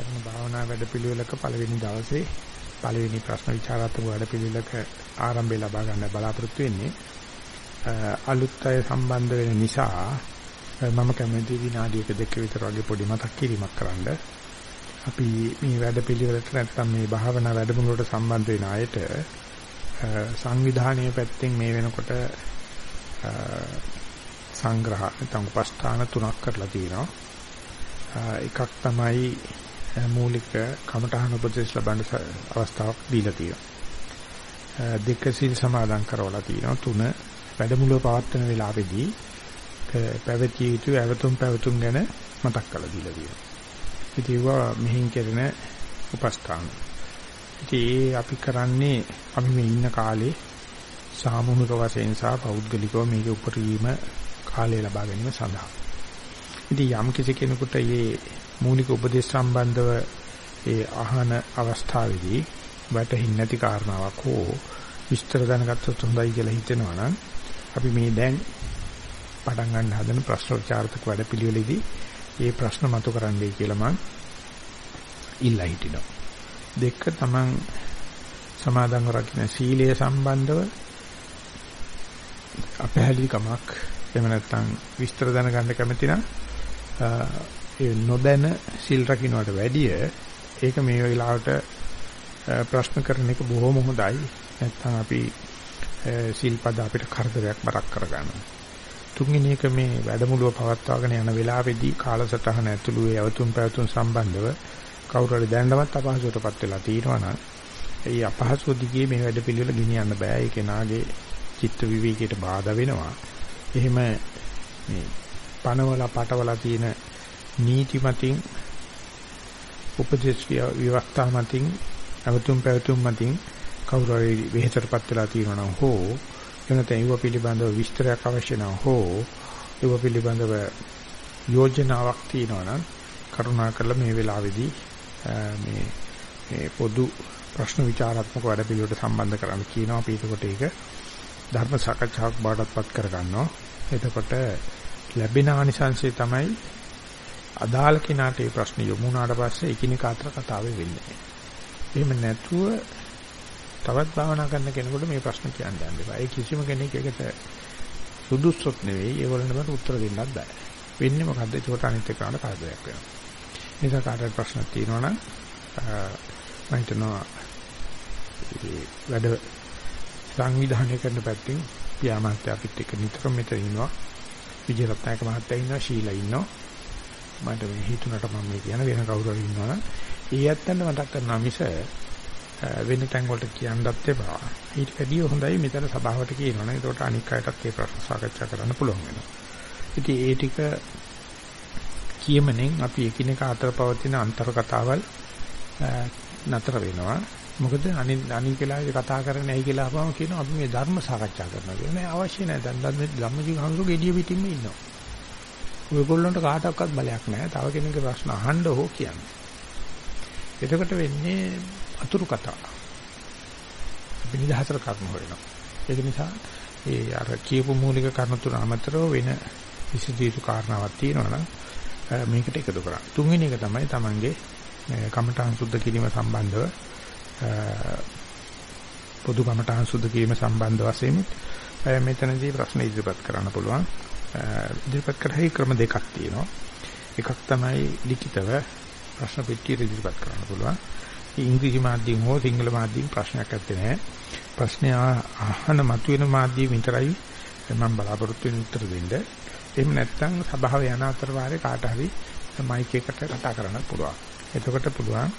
කරන භාවනා වැඩපිළිවෙලක පළවෙනි දවසේ පළවෙනි ප්‍රශ්න විචාරාත්මක වැඩපිළිවෙලක ආරම්භය ලබා ගන්න බලාපොරොත්තු වෙන්නේ. අලුත් අය සම්බන්ධ වෙන නිසා මම කැමති විනාඩියක දෙක විතර වගේ පොඩි මතක් කිරීමක් කරන්න. අපි මේ වැඩපිළිවෙලට නැත්නම් මේ භාවනා වැඩමුළුවට සම්බන්ධ වෙන අයට සංවිධානීය පැත්තෙන් මේ වෙනකොට සංග්‍රහ නැත්නම් උපස්ථාන තුනක් කරලා තියෙනවා. එකක් තමයි මූලික කමඨහන උපදේශ ලබන්න අවස්ථාවක් දීලා තියෙනවා. දෙක සිල් සමාදන් කරවලා තියෙනවා. තුන වැඩමුළුව පවත්වන වෙලාවේදී පැවතිය යුතු ඇවතුම් පැවතුම් ගැන මතක් කරලා දීලා තියෙනවා. ඉතින් ඒවා මෙහින් කෙරෙන උපස්ථාන. ඉතින් අපි කරන්නේ අපි මේ ඉන්න කාලේ සාමූහික වශයෙන් සහ පෞද්ගලිකව මේක උපරිම කාලය ලබා ගැනීම සඳහා. ඉතින් යම් කිසි කෙනෙකුට මේ මූලික උපදේශ සම්බන්ධව ඒ අහන අවස්ථාවේදී වැටහින් නැති කාරණාවක් හෝ විස්තර දැනගත්තොත් හොඳයි කියලා හිතෙනවා නම් අපි මේ දැන් පටන් ගන්න හදන ප්‍රශ්න විචාරතක වැඩපිළිවෙලෙදී මේ ප්‍රශ්න මතු කරන්නයි කියලා මම ඉල්ලා හිටිනවා. දෙක තමන් සමාදන්ව රකින්න සීලය සම්බන්ධව අපහැලිකමක් එහෙම නැත්නම් විස්තර දැනගන්න කැමති නම් ඒ නොදැන සිල් රකින්නට වැඩිය ඒක මේ වෙලාවට ප්‍රශ්න කරන එක බොහොම හොඳයි. නැත්නම් අපි සිල්පද අපිට කරදරයක් බරක් කරගන්නවා. තුන්වෙනි එක මේ වැඩමුළුව පවත්වාගෙන යන වෙලාවේදී කාලසටහන ඇතුළු ඒ අවතුම් පැවතුම් සම්බන්ධව කවුරු හරි දැනනවත් අපහසුතාවටපත් වෙලා තියෙනවා නම් ඒ අපහසු දිගේ මේ වැඩ පිළිවෙල ගෙනියන්න බෑ. ඒ කෙනාගේ චිත්ත විවේකයට බාධා වෙනවා. එහෙම මේ පනවල පටවල තියෙන නීති මතින් උපදේශ විවස්ථා මතින් අවතුම් පැවතුම් මතින් කවුරු හරි වෙහෙතරපත් වෙලා තියෙනවා නම් හෝ එනත ඒව පිළිබඳව විස්තරයක් අවශ්‍ය නම් හෝ ඒව පිළිබඳව යෝජනාවක් තියෙනවා නම් කරුණාකරලා මේ වෙලාවේදී මේ මේ පොදු ප්‍රශ්න විචාරාත්මක වැඩ පිළිවෙලට සම්බන්ධ කරන්න කියනවා. අපි ඒකට ඒක ධර්ම සාකච්ඡාවක් බාටපත් කරගන්නවා. එතකොට ලැබෙන ආනිසංශය තමයි අදාළ කෙනාට මේ ප්‍රශ්න යොමු වුණාට පස්සේ එකිනෙකා අතර කතාව වෙන්නේ. එහෙම නැතුව තවත් භාවනා කරන කෙනෙකුට මේ ප්‍රශ්න කියන්න යන්න එපා. ඒ කිසිම කෙනෙක් ඒකට සුදුසුත් නෙවෙයි. ඒගොල්ලන්ට මට උත්තර දෙන්නත් බෑ. වෙන්නේ මොකද්ද? ඒකට අනිත් එකට කරදරයක් වෙනවා. නිසා කාටවත් ප්‍රශ්න තියෙනවා නම් මම හිතනවා වැඩ සංවිධානය කරන පැත්තෙන් පියාමාත්‍ය අපිත් එක්ක නිතරම මෙතන ඉන්නවා. විජයරත්නායක මහත්තයා ඉන්නවා, ශීලා ඉන්නවා. මට මේ හිතුණට මම මේ කියන වෙන කවුරු හරි ඉන්නවා නම් ඒ ඇත්තන්ට මතක් කරනවා මිස වෙන තැන් වලට කියන්නත් එපා. ඊට වැඩිය හොඳයි මෙතන සභාවට කියනවනේ. ඒකට අනික් අයටත් ඒ ප්‍රශ්න සාකච්ඡා කරන්න පුළුවන් වෙනවා. ඉතින් ඒ ටික කියමනෙන් අපි එකිනෙක අතර පවතින අන්තර කතාවල් නතර වෙනවා. මොකද අනිත් අනිත් වෙලාවේ කතා කරන්නේ ඇයි කියලා අහපම කියනවා අපි මේ ධර්ම සාකච්ඡා කරනවා කියලා. නෑ අවශ්‍ය නෑ. දැන් දැන් මේ ධම්මජීව හඳුරු gediya පිටින්ම ඉන්නවා. ඔයගොල්ලන්ට කාටවත් බලයක් නෑ. තව කෙනෙක්ගේ ප්‍රශ්න අහන්න හෝ කියන්න. එතකොට වෙන්නේ අතුරු කතා. අපි නිදහතර කර්ම හොයනවා. ඒක නිසා ඒ අර කියපු මූලික කර්ම තුන අමතරව වෙන විශේෂීතු කාරණාවක් තියෙනවා නම් මේකට එකතු කරා. තුන්වෙනි එක තමයි Tamange කමඨාන් සුද්ධ කිරීම සම්බන්ධව පොදු කමඨාන් සුද්ධ කිරීම සම්බන්ධ වශයෙන් මෙතනදී ප්‍රශ්න ඉදිරිපත් කරන්න පුළුවන්. ඉදිරිපත් කරහි ක්‍රම දෙකක් තියෙනවා. එකක් තමයි ලිඛිතව ප්‍රශ්න පෙට්ටිය ඉදිරිපත් කරන්න පුළුවන්. ඉංග්‍රීසි මාධ්‍යයෙන් හෝ සිංහල මාධ්‍යයෙන් ප්‍රශ්නයක් නැත්තේ නෑ. ප්‍රශ්නේ අහන මතුවෙන මාධ්‍යයෙන් විතරයි මම බලාපොරොත්තු වෙන උත්තර දෙන්න. එහෙම නැත්නම් සභාව යන අතර වාරේ කාට හරි මයික් එකට කතා කරන්න පුළුවන්. එතකොට පුළුවන්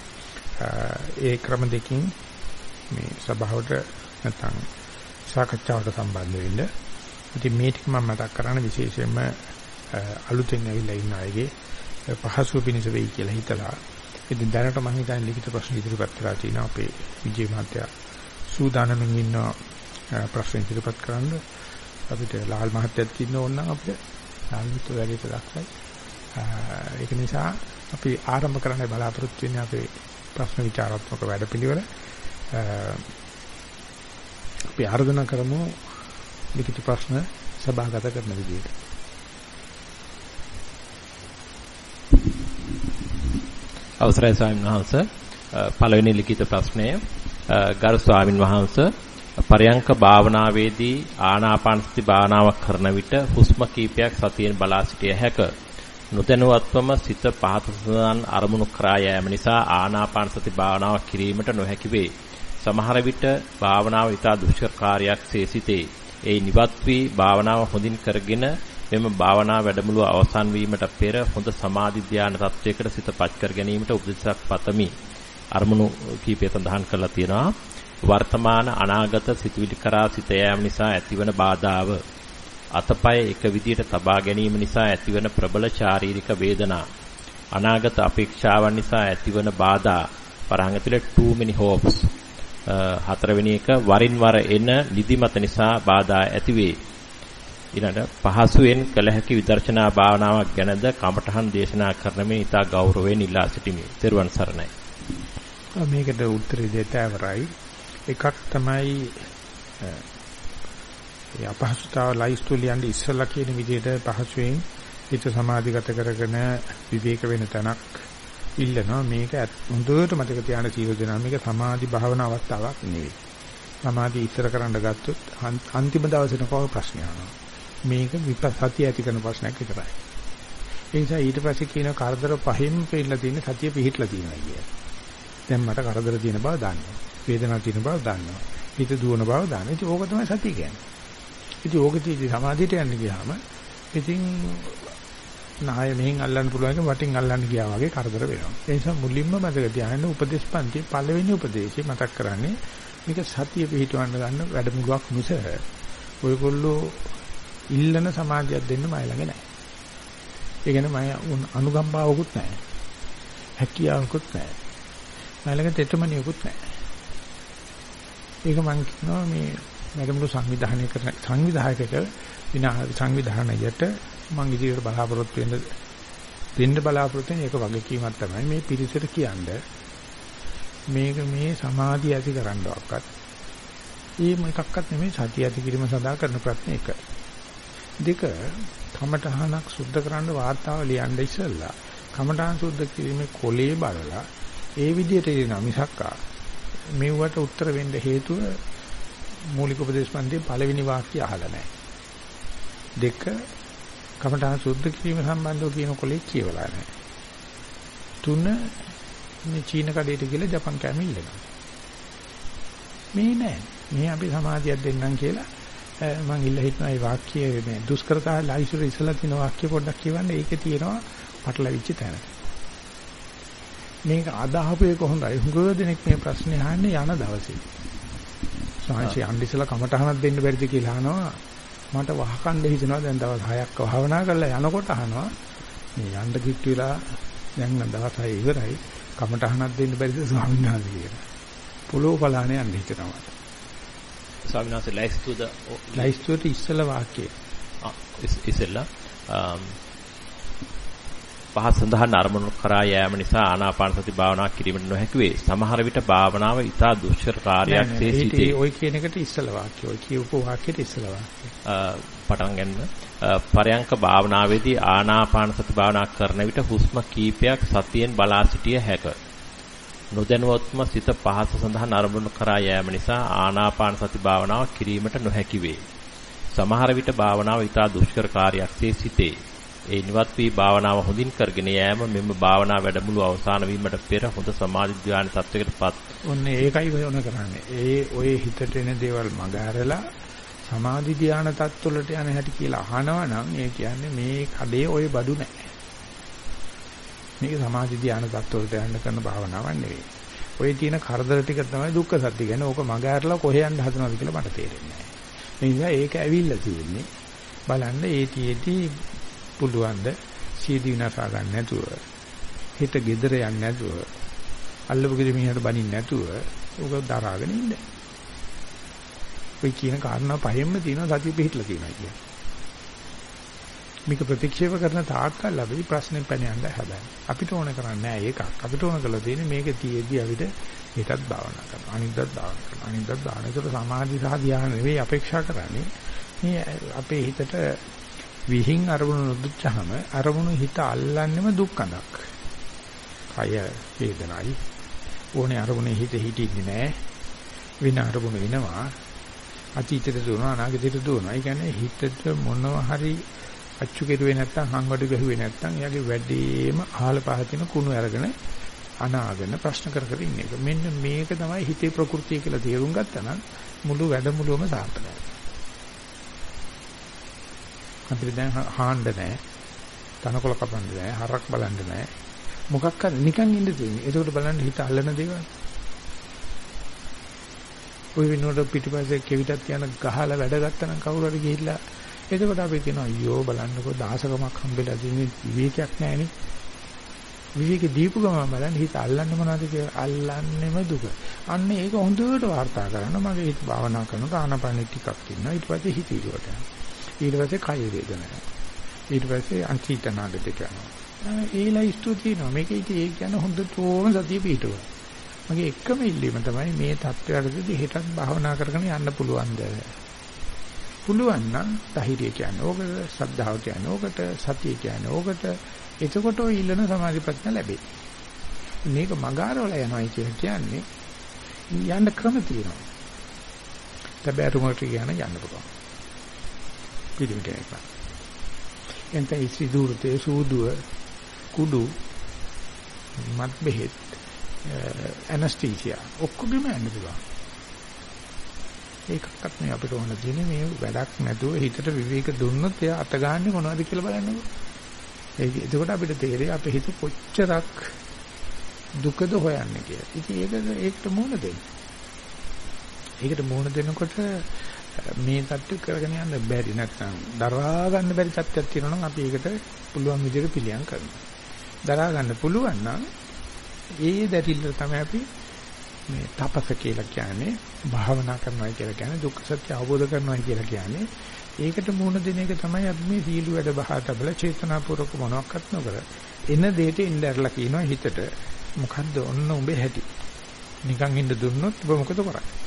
ඒ ක්‍රම දෙකකින් මේ සභාවට නැත්නම් සාකච්ඡාවට සම්බන්ධ වෙන්න. ඉතින් මේ ටික මම මතක් කරන්න විශේෂයෙන්ම අලුතෙන් ඇවිල්ලා ඉන්න අයගේ පහසුව පිණිස වෙයි කියලා හිතලා. ඉතින් දැනට මම හිතන්නේ ලිඛිත ප්‍රශ්න ඉදිරිපත් කරලා තිනවා අපේ විජේ මහත්තයා. සූදානම්ෙන් ඉන්න ප්‍රශ්න ඉදිරිපත් කරන්න. අපිට ලාල් මහත්තයත් ඉන්න ඕන නම් අපිට ලාල් මිත්‍ර වැඩේට දක්වයි. ඒක නිසා අපි ආරම්භ කරන්න බලාපොරොත්තු වෙන්නේ අපේ ප්‍රශ්න විචාරාත්මක වැඩපිළිවෙල. අපි ආරාධනා කරමු ලිඛිත ප්‍රශ්න සභාගත කරන විදිහට අවසරයි ස්වාමීන් වහන්සේ පළවෙනි ලිඛිත ප්‍රශ්නය ගරු ස්වාමින් වහන්සේ පරයන්ක භාවනාවේදී ආනාපාන සති භාවනාවක් කරන විට හුස්ම කීපයක් සතියෙන් බලා සිටිය හැක. නොදැනුවත්වම සිත පහත සඳහන් අරමුණු කරා යෑම නිසා ආනාපාන සති භාවනාව කිරීමට නොහැකි වේ. සමහර විට භාවනාව ඉතා දුෂ්කර කාර්යයක් සේසිතේ. ඒ නිවත් වී භාවනාව හොඳින් කරගෙන මෙම භාවනා වැඩමුළුව අවසන් වීමට පෙර හොඳ සමාධි ධානය තත්වයකට සිතපත් කර ගැනීමට උපදෙසක් පතමි. අරමුණු කීපය සඳහන් කරලා තියෙනවා. වර්තමාන අනාගත සිතුවිලි කරා සිත යාම නිසා ඇතිවන බාධාව අතපය එක විදියට තබා ගැනීම නිසා ඇතිවන ප්‍රබල ශාරීරික වේදනා අනාගත අපේක්ෂාවන් නිසා ඇතිවන බාධා වරහන් ඇතුලේ too many hopes හතරවෙනි එක වරින් වර එන නිදිමත නිසා බාධා ඇතිවේ ඊළඟ පහසුවෙන් කළ හැකි විදර්ශනා භාවනාවක් ගැනද කමඨහන් දේශනා කරන මේ ඉතා ගෞරවයෙන් ඉල්ලා සිටිමි. ත්වන් සරණයි. මේකට උත්තරය දෙත ඇවරයි. එකක් තමයි ඒ අපහසුතාව ලයිස්තු ලියන්නේ ඉස්සලා කියන විදිහට පහසුවෙන් හිත සමාධිගත කරගෙන විවේක වෙන තැනක් ඉල්ලනවා. මේක හොඳට මතක තියාගන්න සීල දෙනා මේක සමාධි භාවනා අවස්ථාවක්. නෙවෙයි සමාධි ඉස්සර කරන්න ගත්තොත් අන්තිම දවසේ කොහොම ප්‍රශ්නයක් ආනවා මේක විපස්සතිය ඇති කරන ප්‍රශ්නයක් විතරයි. ඒ නිසා ඊට පස්සේ කියන කරදර පහෙන් පිළිලා තියෙන සතිය පිහිටලා තියෙනවා කියන්නේ දැන් මට කරදර තියෙන බව දන්නවා. වේදනාවක් තියෙන බව දන්නවා. හිත දුවන බව දන්නවා. ඉතින් ඕක තමයි සතිය කියන්නේ. ඉතින් ඕකදී සමාධියට යන්න ගියාම ඉතින් නාය මෙහෙන් අල්ලන්න පුළුවන් එක වටින් අල්ලන්න ගියා වගේ කරදර වෙනවා. ඒ නිසා මුලින්ම මතක තියාගන්න උපදේශ පන්ති පළවෙනි උපදේශය මතක් කරන්නේ මේක සතිය පිහිටවන්න ගන්න වැඩමුළුවක් මිස ඔයගොල්ලෝ ඉල්ලන සමාජයක් දෙන්න මයි ළඟ නැහැ. ඒ කියන්නේ මම අනුගම්පාවකුත් නැහැ. හැකියාවකුත් නැහැ. මයි ළඟ තෙතමනියකුත් නැහැ. ඒක මම කියනවා මේ වැඩමුළු සංවිධානය කරන සංවිධායකක විනා සංවිධානයට මම ඉදිරියට බලාපොරොත්තු වෙන්න දෙන්න බලාපොරොත්තු වෙන එක වගකීමක් තමයි මේ පිරිසට කියන්නේ මේක මේ සමාධිය ඇති කරන්නවක්වත් ඒ මොකක්වත් නෙමෙයි සතිය ඇති කිරීම සඳහා කරන ප්‍රශ්න එක දෙක කමඨහනක් සුද්ධ කරන්න වාර්තාව ලියන්න ඉස්සෙල්ලා කමඨහන් සුද්ධ කිරීමේ කොලේ බලලා ඒ විදිහට එනවා මිසක්කා මෙව්වට උත්තර වෙන්න හේතුව මූලික උපදේශ පන්තියේ පළවෙනි වාක්‍යය අහලා නැහැ. දෙක කමඨාන සුද්ධ කිරීම සම්බන්ධව කියන කොලේ කියවලා නැහැ. තුන මේ චීන කඩේට ගිහලා ජපන් කෑම ඉල්ලනවා. මේ නෑ. මේ අපි සමාධියක් දෙන්නම් කියලා මම ඉල්ල හිටන මේ වාක්‍ය මේ දුෂ්කරතා ලයිසුර ඉස්සලා තියෙන වාක්‍ය පොඩ්ඩක් කියවන්න. ඒකේ තියෙනවා පටලවිච්ච තැන. මේක අදහපු එක හොඳයි. හුඟ දෙනෙක් මේ ප්‍රශ්නේ අහන්නේ යන දවසේ. සාංශي අන්දිසලා කමටහනක් දෙන්න බැරිද කියලා අහනවා. මට වහකණ්ඩ හිතෙනවා දැන් දවස් 6ක් භාවනා කරලා යනකොට අහනවා. මේ යන්න කිට්ටු වෙලා දැන් නම් දවස් 6 ඉවරයි. කමටහනක් දෙන්න බැරිද ස්වාමීන් වහන්සේ කියලා. පොළොව බලානේ යන්න හිතෙනවා. ස්වාමීන් වහන්සේ ලයිස්තුද ලයිස්තුවට ඉස්සලා වාක්‍යය. ඉස්සෙල්ලා පහත් සඳහන් අරමුණු කරා යෑම නිසා ආනාපාන සති භාවනා කිරීමට නොහැකි වේ. සමහර විට භාවනාව ඉතා දුෂ්කර කාර්යයක් සිටී. ඔය කියන එකට ඉස්සල වාක්‍ය. ඔය කියපු වාක්‍යෙට ඉස්සල වාක්‍ය. පටන් ගන්න. පරයන්ක භාවනාවේදී ආනාපාන සති භාවනා කරන විට හුස්ම කීපයක් සතියෙන් බලා සිටිය හැක. නොදැනුවත්ම සිත පහස සඳහන් අරමුණු කරා යෑම නිසා ආනාපාන සති භාවනාව කිරීමට නොහැකි වේ. සමහර විට භාවනාව ඉතා දුෂ්කර කාර්යයක් සිටී. ඒ නිවත් වී භාවනාව හොඳින් කරගෙන යෑම මෙම භාවනා වැඩමුළු අවසන් වීමට පෙර හොඳ සමාධි ධ්‍යාන තත්වයකටපත්. ඔන්න ඒකයි වෙන කරන්නේ. ඒ ඔය හිතට එන දේවල් මගහැරලා සමාධි ධ්‍යාන තත්වලට යන හැටි කියලා අහනවා නම් ඒ කියන්නේ මේ කඩේ ඔය බඩු නැහැ. මේක සමාධි ධ්‍යාන තත්වලට යන්න කරන භාවනාවක් නෙවෙයි. ඔය තියෙන කරදර ටික තමයි දුක්ඛ සත්‍ය කියන්නේ. ඕක මගහැරලා කොහෙ යන්න හදනවද කියලා මට තේරෙන්නේ නැහැ. ඒ නිසා ඒක ඇවිල්ලා තියෙන්නේ. බලන්න ඒ තියේදී පුළුවන් ද සීදි විනාශා ගන්න නැතුව හිත gedera යන්නේ නැතුව අල්ලපු ගෙදර මිනිහට බනින්න නැතුව උග දරාගෙන ඉන්න. ඔය කියන කාරණා පහෙන්ම තියෙනවා සතිය පිහිටලා තියෙනවා කියන්නේ. මේක ප්‍රතික්ෂේප කරන තාක්කල් අපි ප්‍රශ්නේ පැන යන්න හදන්නේ. අපිට ඕන කරන්නේ නැහැ ඒකක්. අපිට ඕන කරලා තියෙන්නේ මේක තියේදී අපිට හිතත් භාවනා කරනවා. අනිද්දත් භාවනා කරනවා. අනිද්දත් භාවනා කරලා සමාධි සහ ධ්‍යාන නෙවෙයි අපේක්ෂා කරන්නේ. මේ අපේ හිතට විහිං අරමුණු නොදුච්චාම අරමුණු හිත අල්ලන්නෙම දුක්කඳක්. කය වේදනයි. ඕනේ අරමුණේ හිත හිටින්නේ නැහැ. වින අරමුණ වෙනවා. අතීතයට දුවනවා අනාගතයට දුවනවා. ඒ කියන්නේ හිතට මොනවා හරි අච්චු කෙරුවේ නැත්තම් හංගඩු ගහුවේ නැත්තම් එයාගේ වැඩිම අහල පහතින කුණු අරගෙන අනාගෙන ප්‍රශ්න කර කර ඉන්න එක. මෙන්න මේක තමයි හිතේ ප්‍රകൃතිය කියලා තේරුම් ගත්තා නම් මුළු වැඩමුළුවම සාර්ථකයි. අපිට දැන් හාන්න නැහැ. තනකොළ කපන්න නැහැ. හරක් බලන්න නැහැ. මොකක් හරි නිකන් ඉන්න තියෙන්නේ. ඒකට බලන්න හිත අල්ලන දේවල්. ওই වෙනුවට පිටිපස්සේ කෙවිතක් යන ගහලා වැඩ ගත්තා නම් කවුරු හරි ගිහිල්ලා එතකොට අපි කියනවා අයියෝ බලන්නකෝ දාසකමක් හම්බෙලා තියෙන විවේකයක් නැහැනේ. විවේක දීපු ගමන් බලන්න හිත අල්ලන්නේ මොනවද කියලා අල්ලන්නේම දුක. අන්න ඒක හොඳට වාර්තා කරන්න මගේ හිත භාවනා කරනකොට ආනපනෙ ටිකක් ඉන්නවා. ඊට පස්සේ හිත ඉරුවට යනවා. ඊට පස්සේ කය වේදනාවක්. ඊට පස්සේ අන්තිතනාගට යනවා. ඒ ලයිස්තු තියෙනවා. මේක ඉතින් ඒ කියන්නේ හොඳටම සතිය පිටුව. මගේ එකම ඉල්ලීම තමයි මේ தත්ත්වයටදී හෙටත් භාවනා කරගෙන යන්න පුළුවන්ද? පුළුවන් නම් ධෛර්යය කියන්නේ ඕකට, ශ්‍රද්ධාව කියන්නේ ඕකට, සතිය කියන්නේ ඕකට. එතකොට ඔය ඉල්ලන සමාධි ප්‍රඥා ලැබේ. මේක මගාරවල යනවායි කියලා කියන්නේ යන්න ක්‍රම තියෙනවා. තබෑරුමට කියන යන්න පුළුවන්. පිළිමිට එක. එතන ඉසි දුරතේ සූදුව කුඩු මත් බෙහෙත් ඇනස්තීසියා ඔක්කොගෙම යන්න පුළුවන්. ඒකක්වත් මේ අපිට ඕන දෙන්නේ මේ වැඩක් නැතුව හිතට විවේක දුන්නොත් එයා අත ගන්න මොනවද කියලා බලන්නකෝ. ඒක එතකොට අපිට තේරෙයි අපේ හිත කොච්චරක් දුකද හොයන්නේ කියලා. ඉතින් ඒක ඒකට මුහුණ දෙන්න. ඒකට මුහුණ දෙනකොට මේ தත්ත්ව කරගෙන යන්න බැරි නැත්නම් දරා ගන්න බැරි තත්ත්වයක් තියෙනවා නම් අපි ඒකට පුළුවන් විදිහට පිළියම් කරනවා. දරා ගන්න පුළුවන් නම් ඒ දැරිල්ල තමයි අපි මේ තපස කියලා කියන්නේ භාවනා කරනවා කියලා කියන්නේ දුක්ඛ සත්‍ය අවබෝධ කරනවා කියලා කියන්නේ. ඒකට මුහුණ දෙන එක තමයි අපි මේ සීල වැඩ බහා තබල චේතනාපූර්වක මොනවත් නොකර එන දෙයට ඉන්න ඇරලා කියනවා හිතට. මොකද්ද ඔන්න උඹේ හැටි. නිකන් ඉන්න දුන්නොත් ඔබ මොකද කරන්නේ?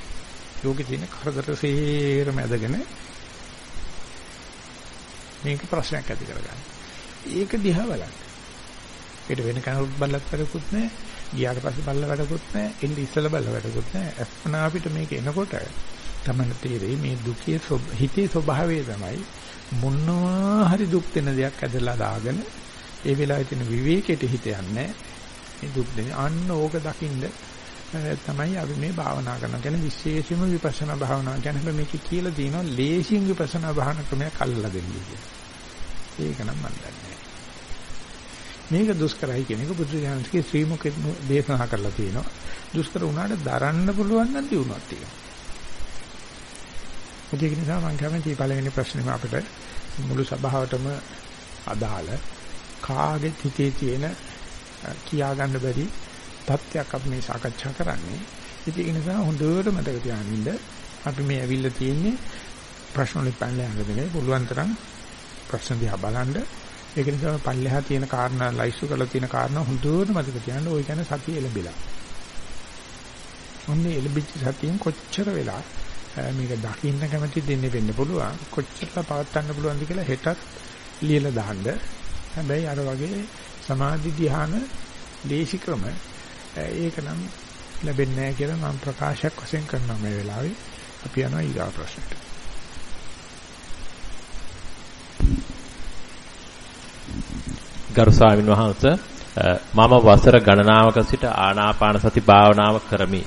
ලෝකේ තියෙන කරදර සේරම ඇදගෙන මේක ප්‍රශ්නයක් ඇති කරගන්න. ඒක දිහා බලන්න. ඒකට වෙන කෙනෙකුත් බලලත් වැඩකුත් නැහැ. ගියාට පස්සේ බලලා වැඩකුත් නැහැ. එන්නේ ඉස්සලා බලලා වැඩකුත් නැහැ. අස්පනා අපිට මේක එනකොට තමයි තේරෙයි මේ දුකේ හිතේ ස්වභාවය තමයි මොනවා හරි දුක් දෙන දෙයක් ඇදලා දාගෙන ඒ වෙලාවේ තියෙන විවේකයට හිත යන්නේ මේ දුක් දෙන අන්න ඕක දකින්න තමයි අපි මේ භාවනා කරනවා. කියන්නේ විශේෂයෙන්ම විපස්සනා භාවනාව කියන්නේ හැබැයි මේක කියලා දිනවා ලේසියෙන් විපස්සනා භාවනා ක්‍රමයක් අල්ලලා දෙන්නේ කියලා. ඒක නම් මම දන්නේ මේක දුෂ්කරයි කියන එක බුදුරජාණන්ගේ ශ්‍රී මුඛේ දේශනා කරලා තියෙනවා. දුෂ්කර වුණාට දරන්න පුළුවන් නම් දිනුවක් තියෙනවා. ඒක නිසා මම කැමති පළවෙනි ප්‍රශ්නේම අපිට මුළු සභාවටම අදාළ කාගේ හිතේ තියෙන කියා ගන්න බැරි තත්ත්වයක් අපි මේ සාකච්ඡා කරන්නේ. ඉතින් ඒ නිසා හොඳට මතක තියාගන්න අපි මේ ඇවිල්ලා තියෙන්නේ ප්‍රශ්න වලින් පැනලා යන්න පුළුවන් තරම් ප්‍රශ්න දිහා බලන්න. ඒක නිසා පල්ලෙහා තියෙන කාරණා ලයිස්තු කරලා තියෙන කාරණා හොඳට මතක තියාගන්න. ওই කියන්නේ සතිය එළඹිලා. ඔන්නේ එළඹිච්ච සතියෙන් කොච්චර වෙලා මේක දකින්න කැමති දෙන්නේ වෙන්න පුළුවන්. කොච්චරලා පවත්වන්න පුළුවන්ද කියලා හෙටත් ලියලා දාන්න. හැබැයි අර වගේ සමාධි ධ්‍යාන දේශි ක්‍රම ඒක නම් ලැබෙන්නේ නැහැ කියලා මම ප්‍රකාශයක් වශයෙන් කරනවා මේ වෙලාවේ. අපි යනවා ඊගා ප්‍රශ්නට. ගරු ස්වාමීන් වහන්සේ මම වසර ගණනාවක සිට ආනාපාන සති භාවනාව කරමි.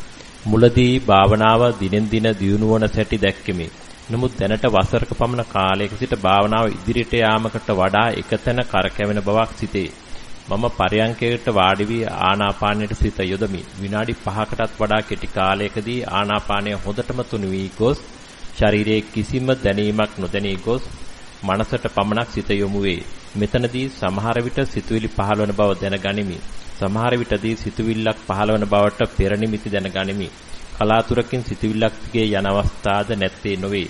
මුලදී භාවනාව දිනෙන් දින දියුණු වන සැටි දැක්කෙමි. නමුත් දැනට වසරක පමණ කාලයක සිට භාවනාව ඉදිරියට යාමකට වඩා එකතැන කරකැවෙන බවක් සිතේ. මම පරයන්කයට වාඩි වී ආනාපානයට සිත යොදමි. විනාඩි 5කටත් වඩා කෙටි කාලයකදී ආනාපානය හොඳටම තුනි වී ගොස් ශරීරයේ කිසිම දැනීමක් නොදැනී ගොස් මනසට පමණක් සිත යොමු වේ. මෙතනදී සමහර විට සිතුවිලි පහළවන බව දැනගනිමි. සමහර විටදී සිතුවිල්ලක් පහළවන බවට පෙර නිමිති දැනගනිමි. කලාතුරකින් සිතුවිල්ලක් දිගේ යන අවස්ථාද නැත්තේ නොවේ.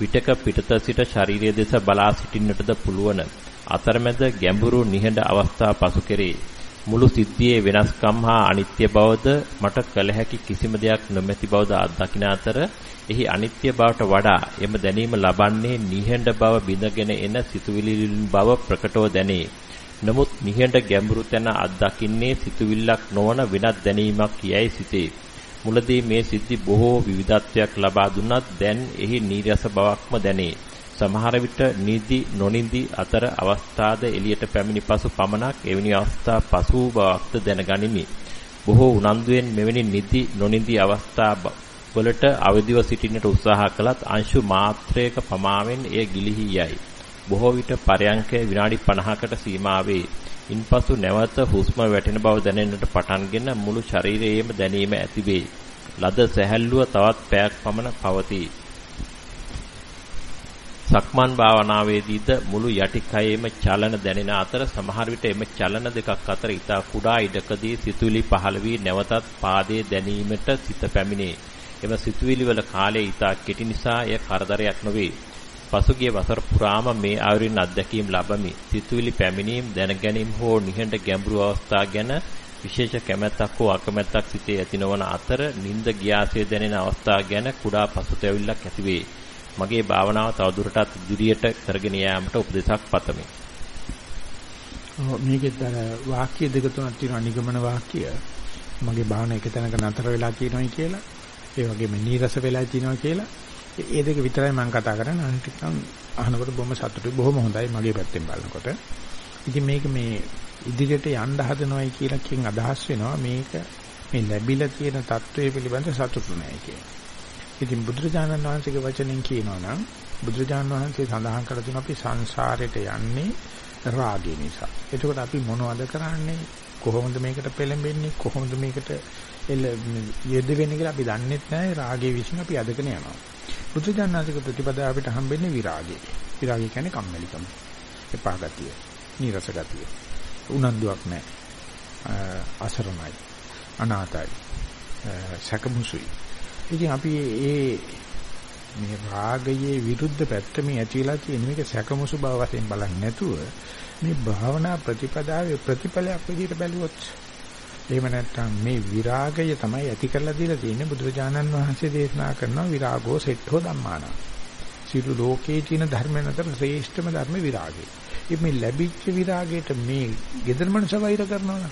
විටක පිටත සිට ශාරීරිය දෙස බලා සිටින්නටද පුළුවන්. අතරමැද ගැඹුරු නිහඬ අවස්ථා පසු කෙරේ. මුළු සිද්ධියේ වෙනස්කම් හා අනිත්‍ය බවද මට කල හැකි කිසිම දෙයක් නොමැති බවද අත්දකින අතර එහි අනිත්‍ය බවට වඩා එම දැනීම ලබන්නේ නිහඬ බව බිඳගෙන එන සිතුවිලි බව ප්‍රකටව දැනේ. නමුත් නිහඬ ගැඹුරු තැන අත්දකින්නේ සිතුවිල්ලක් නොවන වෙනත් දැනීමක් යයි සිතේ. මුලදී මේ සිද්ධි බොහෝ විවිධත්වයක් ලබා දුන්නත් දැන් එහි නීරස බවක්ම දැනේ. සමහර විට නිදි නොනිදි අතර අවස්ථාද එළියට පැමිණි පසු පමණක් එවැනි අවස්ථා පසු බවක්ද දැනගනිමි. බොහෝ උනන්දුවෙන් මෙවැනි නිදි නොනිදි අවස්ථා වලට අවදිව සිටින්නට උත්සාහ කළත් අංශු මාත්‍රයක පමාවෙන් එය ගිලිහි යයි. බොහෝ විට පරයන්කය විනාඩි 50කට සීමා වේ. ඉන්පසු නැවත හුස්ම වැටෙන බව දැනෙන්නට පටන්ගෙන මුළු ශරීරයේම දැනීම ඇති වේ. ලද සැහැල්ලුව තවත් පැයක් පමණ පවතී. සක්මන් භාවනාවේදීද මුළු යටි කයෙම චලන දැනෙන අතර සමහර විට එම චලන දෙකක් අතර ඊට කුඩා ඉඩකදී සිතුවිලි පහළ වී නැවතත් පාදයේ දැනීමට සිත පැමිණේ. එම සිතුවිලි වල කාලය ඊට කෙටි නිසා එය කරදරයක් නොවේ. පසුගිය වසර පුරාම මේ ආයුරින් අත්දැකීම් ලැබමි. සිතුවිලි පැමිණීම් දැනගැනීම හෝ නිහඬ ගැඹුරු අවස්ථා ගැන විශේෂ කැමැත්තක් හෝ අකමැත්තක් සිතේ ඇති නොවන අතර නිින්ද ගියාසේ දැනෙන අවස්ථා ගැන කුඩා පසුතැවිල්ලක් ඇතිවේ. මගේ භාවනාව තවදුරටත් ඉදිරියට කරගෙන යාමට උපදෙසක් පතමි. මේකෙත් අර වාක්‍ය දෙක තුනක් තියෙනවා නිගමන වාක්‍ය. මගේ භාවන එක තැනක නතර වෙලා තියෙනවායි කියලා. ඒ වගේම නීරස වෙලා තියෙනවා කියලා. ඒ දෙක විතරයි මම කතා කරන්නේ. අනිත් ටිකනම් අහනකොට බොහොම සතුටුයි. බොහොම හොඳයි මගේ පැත්තෙන් බලනකොට. ඉතින් මේක මේ ඉදිරියට යන්න හදනවායි කියලා කියන අදහස් වෙනවා. මේක මේ ලැබිලා තියෙන தত্ত্বය පිළිබඳ සතුටු නැහැ කියන්නේ. ඉතින් බුදුරජාණන් වහන්සේගේ වචනෙන් කියනවා නම් බුදුරජාණන් වහන්සේ සඳහන් කරලා තියෙනවා අපි සංසාරයට යන්නේ රාගය නිසා. එතකොට අපි මොනවද කරන්නේ? කොහොමද මේකට පෙළඹෙන්නේ? කොහොමද මේකට එළ යෙද වෙන්නේ කියලා අපි දන්නේ නැහැ. රාගයේ විසින් අපි අදගෙන යනවා. බුදුජානනාතික ප්‍රතිපදාව අපිට හම්බෙන්නේ විරාගය. විරාගය කියන්නේ කම්මැලිකම. එපා ගතිය, නීරස ගතිය. උනන්දුවක් නැහැ. අසරණයි. අනාතයි. සැකමුසුයි. ඉතින් අපි ඒ මේ රාගයේ විරුද්ධ පැත්ත මේ ඇතිලා තියෙන මේක සැකමුසු බව වශයෙන් බලන්නේ නැතුව මේ භාවනා ප්‍රතිපදාවේ ප්‍රතිඵලයක් විදිහට බැලුවොත් එහෙම නැත්නම් මේ විරාගය තමයි ඇති කරලා දීලා තියෙන්නේ බුදුරජාණන් වහන්සේ දේශනා කරනවා විරාගෝ සෙට්ඨෝ ධම්මාන. සියලු ලෝකේ තියෙන ධර්මයන් අතර ශ්‍රේෂ්ඨම ධර්ම විරාගය. ඉතින් මේ ලැබිච්ච විරාගයට මේ gedara මනස වෛර කරනවා.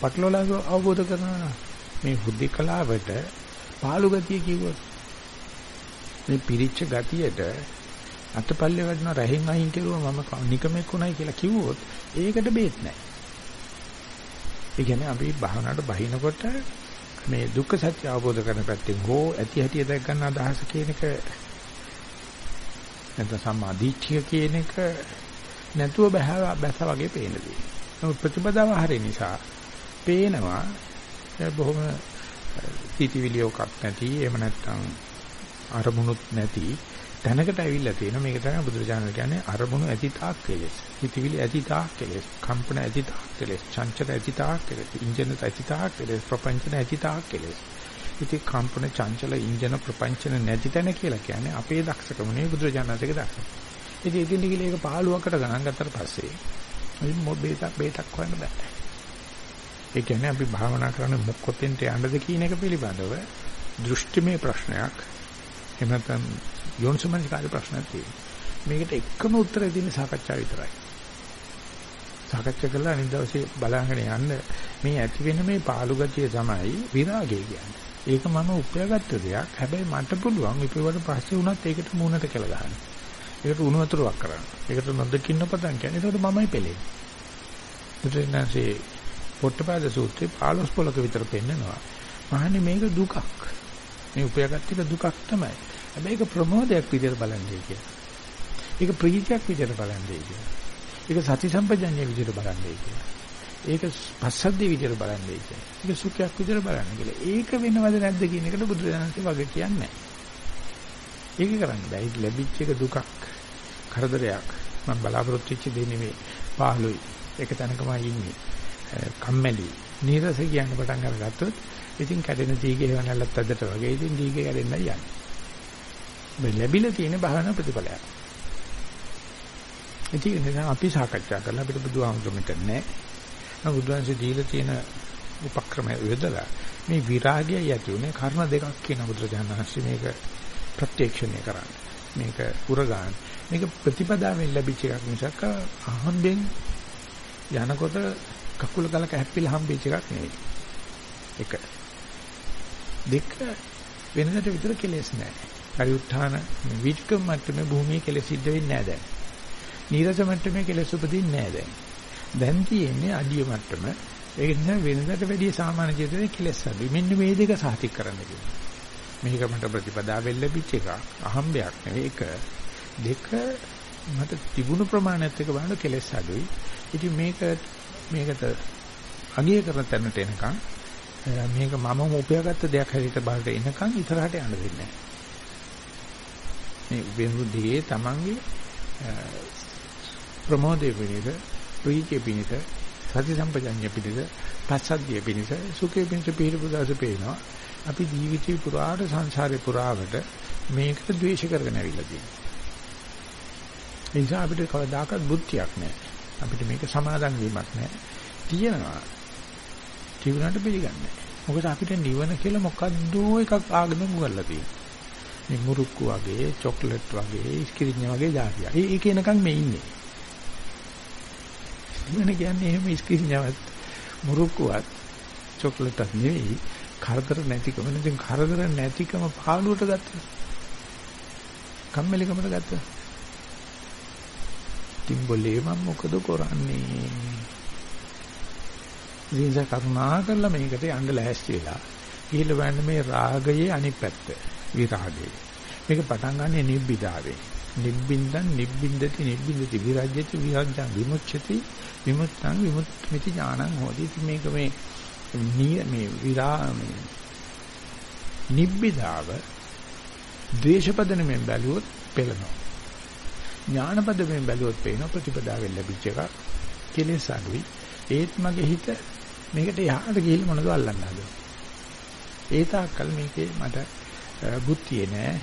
පටලවලා අවබෝධ කරනවා. මේ හුද්ධිකලාවට පාළු ගතිය කිව්වොත් මේ පිරිච්ච ගතියට අතපල්ලේ වදින රහෙන් අයින් කෙරුවා මම නිකමෙක් උණයි කියලා කිව්වොත් ඒකට බේත් නැහැ. ඒ කියන්නේ අපි භාවනාවට බහිනකොට මේ දුක්ඛ සත්‍ය අවබෝධ කරන පැත්තෙන් හෝ ඇති හැටි දැක් ගන්න අදහස කියන එක නැත්නම් සම්මාදිච්ඡය කියන එක නැතුව බහ බැස වගේ පේනදී. නමුත් ප්‍රතිපදාව හරිය නිසා පේනවා බොහොම තීතිවිලියෝකක් නැති එහෙම නැත්නම් අරමුණුත් නැති තැනකට ඇවිල්ලා තියෙනවා. මේක තමයි බුදුරජාණන් කියන්නේ අරමුණු ඇති තාක් කෙලෙස් හිතවිලි ඇති තාක් කෙලෙස් කම්පන ඇති තාක් කෙලෙස් චංචල ඇති තාක් කෙලෙස් ඉන්ජන ඇති තාක් කෙලෙස් ප්‍රපංචන ඇති තාක් කෙලෙස්. ඉතින් කම්පන චංචල ඉන්ජන ප්‍රපංචන නැති තැන කියලා කියන්නේ අපේ දක්ෂකම නෙවෙයි බුදුරජාණන්සේගේ දක්ෂකම. ඉතින් ඉතින් නිකල ඒක 15කට ගණන් ගත්තට පස්සේ අපි මොබේතක් බේතක් හොයන්න බෑ. ඒ කියන්නේ අපි භාවනා කරන මොකොතෙන්ට යන්නද කියන එක පිළිබඳව දෘෂ්ටිමය ප්‍රශ්නයක් එහෙම නැත්නම් යෝනිසමනිකාරී ප්‍රශ්නයක් තියෙනවා. මේකට එකම උත්තරය දෙන්නේ සාකච්ඡාව විතරයි. සාකච්ඡා කළා අනිත් දවසේ බලාගෙන යන්න මේ ඇති වෙන මේ පාළු ගතිය තමයි විරාගය කියන්නේ. ඒක මම උපයාගත්ත දෙයක්. හැබැයි මට පුළුවන් ඉපුවට පස්සේ වුණත් ඒකට මූණට කියලා ගන්න. ඒකට උණු වතුරක් කරන්න. ඒකට නොදකින්න පතන් කියන්නේ. ඒකට මමයි පෙළෙන්නේ. බුදුරජාණන්සේ පොට්ටපාද සූත්‍රයේ 15 පොලක විතර පෙන්නනවා. මහන්නේ මේක දුකක්. මේ උපයාගත්ත එක දුකක් තමයි. හැබැයි ඒක ප්‍රමෝදයක් විදිහට බලන්නේ කියලා. ඒක ප්‍රීතියක් විදිහට බලන්නේ කියලා. ඒක සති සම්පජඤ්ඤය විදිහට බලන්නේ කියලා. ඒක පස්සද්ධි විදිහට බලන්නේ කියලා. ඒක සුඛයක් විදිහට බලන්නේ කියලා. ඒක වෙනවද නැද්ද කියන එකට බුදුරජාණන්සේ වගේ කියන්නේ ඒක කරන්න බෑ. ඒක ලැබිච්ච එක දුකක්, කරදරයක්. මම බලාපොරොත්තු වෙච්ච දේ නෙමෙයි. පහළුයි. ඒක තැනකමයි ඉන්නේ. කම්මැලි. නීරස කියන පටන් අරගත්තොත් ඉතින් කැඩෙන දීගේ හේවනල්ලත් අද්දට වගේ ඉතින් දීගේ කැඩෙන්නයි යන්නේ. මේ ලැබිලා තියෙන භාවනා ප්‍රතිඵලයක්. ඉතින් නිසා අපි සාකච්ඡා කරලා අපිට බුදුහාමුදුරු මෙතන නැහැ. නමුත් බුදුන්සේ දීලා තියෙන උපක්‍රම යොදලා මේ විරාගය යති උනේ කර්ණ දෙකක් කියන බුදුරජාණන් වහන්සේ මේක ප්‍රත්‍යක්ෂණය කරන්නේ. මේක උරගාන. මේක ප්‍රතිපදාවෙන් ලැබිච්ච එකක් මිසක් අහම්බෙන් යනකොට කකුල ගලක හැප්පිලා හම්බෙච්ච එකක් නෙවෙයි. එක. දෙක වෙනදට විතර කෙලෙස් නැහැ. පරිඋත්ථාන විචකම් මට්ටමේ භූමියේ කෙලෙස් සිද්ධ වෙන්නේ නැහැ දැන්. නීරස මට්ටමේ කෙලෙස් උපදින්නේ නැහැ දැන්. දැන් තියෙන්නේ අඩිය මට්ටම. ඒක නිසා වෙනදට වැඩිය සාමාන්‍ය ජීවිතේ කෙලෙස් අඩුයි. මෙන්න මේ දෙක සාතික කරන්න කියනවා. මේක මට ප්‍රතිපදාවෙන් ලැබිච්ච එකක්. අහම්බයක් නෙවෙයි එක. දෙක මට තිබුණු ප්‍රමාණයත් එක්ක බලන කෙලෙස් අඩුයි. ඉතින් මේක මේකට අගය කරන තැනට එනකන් මේක මම උපයාගත්ත දෙයක් හැටියට බලට එනකන් ඉතරහට යන්න දෙන්නේ නැහැ. මේ වෙනුදී තමන්ගේ ප්‍රමෝදයේ පිණිස ප්‍රීතිය පිණිස සති සම්පජඤ්ඤය පිණිස පස්සද්ධිය පිණිස සුඛය පිණිස පිළිපු දාස පේනවා අපි ජීවිතේ පුරාට සංසාරේ පුරාවට මේකට ද්වේෂ කරගෙන ඇවිල්ලා තියෙනවා ඒ නිසා අපිට කවදාකවත් බුද්ධියක් නැහැ අපිට මේක සමාදන් වීමක් නැහැ තියෙනවා තිබුණාට පිළිගන්නේ මොකද අපිට නිවන කියලා මොකද්ද එකක් ආගමෙන් උගල්ලා තියෙනවා මේ මුරුක්කු වගේ චොක්ලට් වගේ ඉස්කිරිඤ්ඤ වගේ જાතිය. ඒ ඒක එනකන් මේ ඉන්නේ. නිවන කියන්නේ එහෙම ඉස්කිරිඤ්ඤවත් මුරුක්කුවත් චොක්ලට්ක් නෙවෙයි කරදර නැතිකම. ඉතින් කරදර නැතිකම පාළුවට ගත්තා. කම්මැලිකමට ගත්තා. තිම්බොලේ මම මොකද කරන්නේ? ඉතින් කරුණා කරලා මේකට යන්න ලෑස්ති වෙලා. ඊළ වන්න මේ රාගයේ අනිත් පැත්ත. විරාගය. මේක පටන් ගන්නෙ නිබ්බිදාවෙන්. නිබ්බින්දන් නිබ්බින්දති නිබ්බින්දති විරජ්‍යති විරජ්ජං විමුච්ඡති විමුක්තං විමුක්තිමිති ඥානං හොති. මේක මේ මේ විරා මේ නිබ්බිදාව ද්වේෂපදනමෙන් බැලුවොත් පෙළනවා. ඥානපදයෙන් බැලුවොත් පේන ප්‍රතිපදාවෙන් ලැබිච්ච එකක් කෙලෙස් අඩුයි. ඒත් මගේ හිත මේකට යහට ගිහිල්ලා මොනවද අල්ලන්න හදන්නේ. ඒ තාක්කල් මේකේ මට බුද්ධියේ නෑ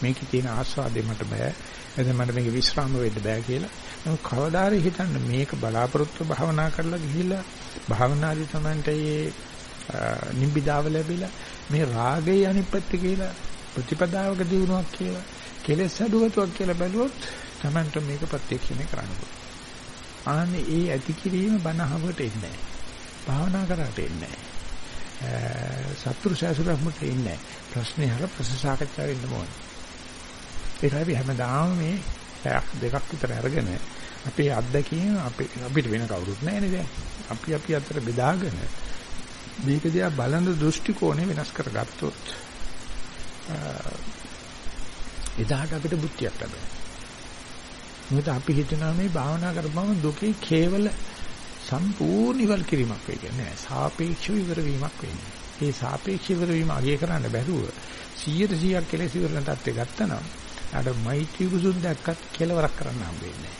මේකේ තියෙන ආස්වාදේ මට බෑ එතන මට මේක විශ්‍රාම වෙන්න බෑ කියලා නමුත් කවදාරි හිතන්න මේක බලාපොරොත්තු භාවනා කරලා ගිහිල්ලා භාවනාදී තමයි මේ නිබ්බිදාව ලැබිලා මේ රාගයේ අනිපත්‍ය කියලා ප්‍රතිපදාවක දිනුවක් කියලා කෙලෙස් අඩුවතුවක් කියලා බැලුවොත් Tamanට මේක ප්‍රත්‍යක්ෂණය කරන්න පුළුවන් ආන්නේ ඒ ඇති කිරීම බනහවට එන්නේ නැහැ භාවනා කරාට එන්නේ නැහැ සත්‍තුරු සැසුරක්මට ඉන්නේ ප්‍රශ්නේ අහලා ප්‍රශ්න සාකච්ඡා වෙන්න ඕනේ. ඒකයි අපි හැමදාම මේ පැයක් දෙකක් විතර අරගෙන අපේ අත්දැකීම් අපි අපිට වෙන කවුරුත් නැහැ නේද? අපි අපි අතර බෙදාගෙන මේක දිහා බලන දෘෂ්ටි කෝණය වෙනස් කරගත්තොත් එදාට අපිට බුද්ධියක් ලැබෙනවා. මොකද අපි හිතනවා මේ භාවනා කරපුවම දුකේ කේවල සම්පූර්ණ ඉවල් කිරීමක් වෙයි කියන්නේ සාපේක්ෂව ඉවර වීමක් වෙන්නේ. ඒ සාපේක්ෂ ඉවර වීම අගය කරන්න බැරුව 100 100ක් කෙලෙස් ඉවරන තත්ත්වයට ගත්තනම් අර මෛත්‍රී කුසුන් දැක්කත් කෙලවරක් කරන්න හම්බ වෙන්නේ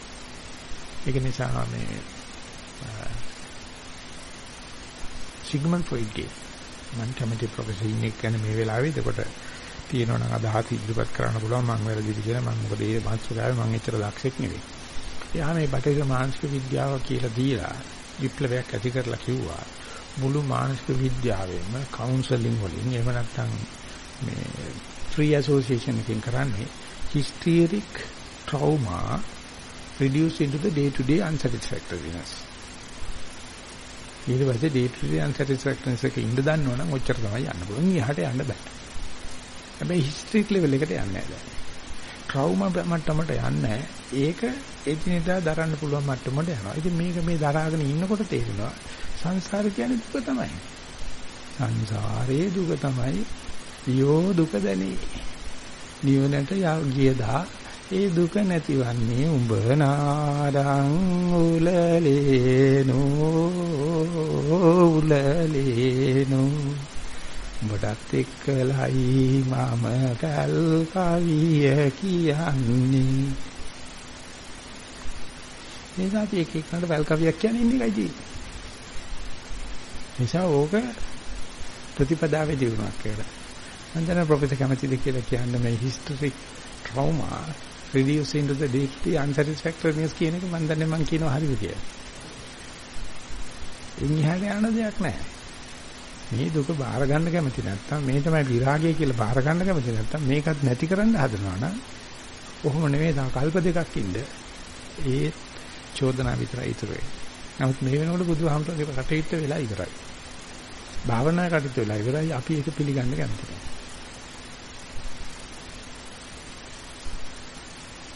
ඒක නිසා මේ සිග්මන්ඩ් ෆ්‍රොයිඩ්ගේ මම කැමති ප්‍රොෆෙසර් ඉන්නේ කියන්නේ මේ වෙලාවේ. එතකොට තියෙනවා නම් අදහස් ඉදිරිපත් කරන්න පුළුවන් මම වැරදිද කියලා මම මොකද මේ මාත්‍රකාවේ මම එච්චර දක්ෂෙක් නෙවෙයි. එයා මේ බටහිර මානසික විද්‍යාව කියලා දීලා විප්ලවයක් ඇති කරලා කිව්වා මුළු මානසික විද්‍යාවෙම කවුන්සලින් වලින් එහෙම නැත්නම් මේ ෆ්‍රී ඇසෝසියේෂන් එකකින් කරන්නේ hysteric trauma reduced into the day to day unsatisfactoriness ඊට පස්සේ day to day unsatisfactoriness එක ඉඳ දන්නවනම් ඔච්චර තමයි යන්න පුළුවන්. ඊහාට යන්න බෑ. හැබැයි hysteric level එකට යන්නේ නැහැ. trauma මට්ටමට යන්නේ ඒක එදිනෙදා දරන්න පුළුවන් මට්ටමට යනවා. ඉතින් මේක මේ දරාගෙන ඉන්නකොට තේරෙනවා සංසාර කියන්නේ දුක තමයි. සංසාරේ දුක තමයි. යෝ දුක දැනේ. නිවනට ගියදා ඒ දුක නැතිවන්නේ උඹ නාරං උලලේනෝ උලලේනෝ උඹටත් එක්කලයි මම කල් කවිය කියන්නේ මේක අපි එක එකකට වැල් කවියක් කියන්නේ ඉන්නේ එකයි තියෙන්නේ. නිසා ඕක ප්‍රතිපදාවේ දිනුවක් කියලා. මම දැන් ප්‍රොෆෙසර් කැමතිද කියලා කියන්නේ මේ historic trauma reduce into the day unsatisfactoriness කියන එක මම දන්නේ මම කියනවා හරිද කියලා. ඉන්හිහාට යන දෙයක් නැහැ. මේ දුක බාර ගන්න කැමති නැත්තම් මේ තමයි විරාගය කියලා බාර ගන්න කැමති නැත්තම් මේකත් නැති කරන්න හදනවා නම් කොහොම නෙවෙයි තා කල්ප දෙකක් ඉන්න ඒ චෝදනා විතරයි ඉතුරු වෙන්නේ. නමුත් මේ වෙනකොට බුදුහාමුදුරගේ කටයුත්ත වෙලා ඉවරයි. භාවනා කටයුත්ත වෙලා ඉවරයි අපි ඒක පිළිගන්න කැමති නැහැ.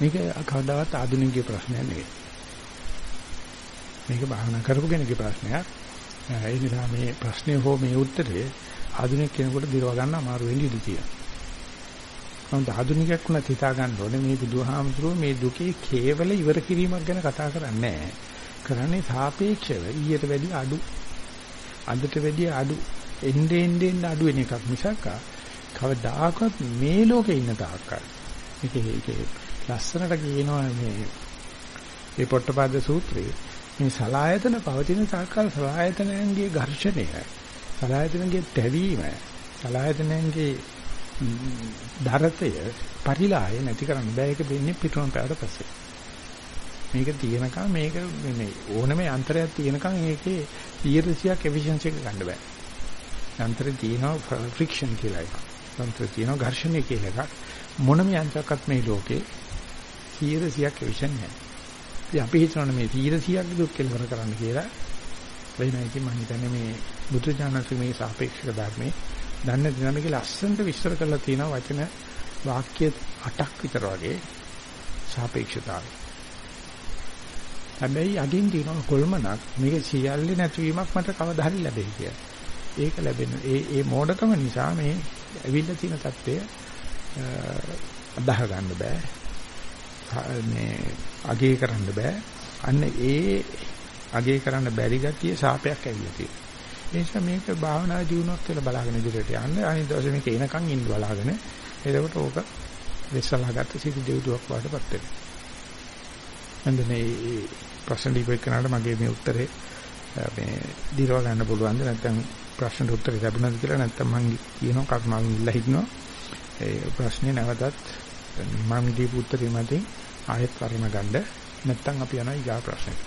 මේක කවදාවත් ආධුනිකයේ ප්‍රශ්නයක් නෙවෙයි. මේක භාවනා කරපු කෙනෙකුගේ ප්‍රශ්නයක්. ඒ නිසා මේ ප්‍රශ්නේ හෝ මේ උත්තරේ ආධුනික කෙනෙකුට දිරව ගන්න අමාරු වෙන්න ඉඩ තියෙනවා. නමුත් ආධුනිකයෙක් වුණත් හිතා ගන්න ඕනේ මේ බුදුහාමුදුරුවෝ මේ දුකේ කේවල ඉවර කිරීමක් ගැන කතා කරන්නේ නැහැ. කරන්නේ සාපේක්ෂව ඊට වැඩි අඩු. අදට වැඩි අඩු. එnde ende ende අඩු වෙන එකක් මිසක් කවදාකවත් මේ ලෝකේ ඉන්න තාක්කල්. මේක ඒකේ ලස්සනට කියනවා මේ මේ පොට්ටපාද සූත්‍රයේ මේ සලායතන පවතින තාක්කල් සලායතනයන්ගේ ඝර්ෂණය සලායතනගේ තැවීම සලායතනයන්ගේ ධරතය පරිලාය නැති කරන්න බෑ. ඒක වෙන්නේ පිටුම් පැවට පස්සේ. මේක තියෙනකම් මේක මේ ඕනම යන්ත්‍රයක් තියෙනකම් ඒකේ 100ක් එෆිෂියන්සි එක ගන්න බෑ. යන්ත්‍රේ තියෙනවා ෆ්‍රික්ෂන් කියලා එකක්. යන්ත්‍රේ තියෙනවා ඝර්ෂණය කියලා එකක්. මොනම යන්ත්‍රයක්වත් මේ ලෝකේ 100ක් එෆිෂියන්ට් නැහැ ඉතින් අපි හිතනවා මේ 100ක් දුක් කෙලවර කරන්න කියලා වෙන එකකින් මම හිතන්නේ මේ බුදු දානසු මේ සාපේක්ෂක ධර්මයේ දන්න දිනමික ලස්සනට විස්තර කරලා තියෙනවා වචන වාක්‍ය 8ක් විතර වගේ සාපේක්ෂතාවය. හැබැයි අදින් තියෙනවා කොල්මනක් මේක සියල්ලේ නැතිවීමක් මට කවදා හරි ලැබෙයි කියලා. ඒක ලැබෙන ඒ ඒ මෝඩකම නිසා මේ ඇවිල්ලා තියෙන தත්ත්වය අදාහ ගන්න බෑ. මේ අගේ කරන්න බෑ. අන්න ඒ අගේ කරන්න බැරි ගතිය සාපයක් ඇවිල්ලා තියෙනවා. ඒ නිසා මේක භාවනා ජීවනක් කියලා බලාගෙන ඉදිරියට යන්න. අනිත් දවසේ මේක එනකන් ඉන්න බලාගෙන. එතකොට ඕක වෙස්සලාගත්ත සිටි දෙව්දුවක් වඩපත් වෙනවා. මන්ද මේ ප්‍රශ්න දීපේකනට මගේ මේ උත්තරේ මේ දිරව ගන්න පුළුවන්ද නැත්නම් ප්‍රශ්නට උත්තරේ ලැබුණාද කියලා නැත්නම් මම කියනවා කර්මාවෙන් ඉල්ලා හිටනවා. ඒ ප්‍රශ්නේ නැවතත් මම දීපු උත්තරේ මතින් ආයෙත් වර්ණ ගන්න. නැත්නම් අපි යනවා ඊගා ප්‍රශ්නෙට.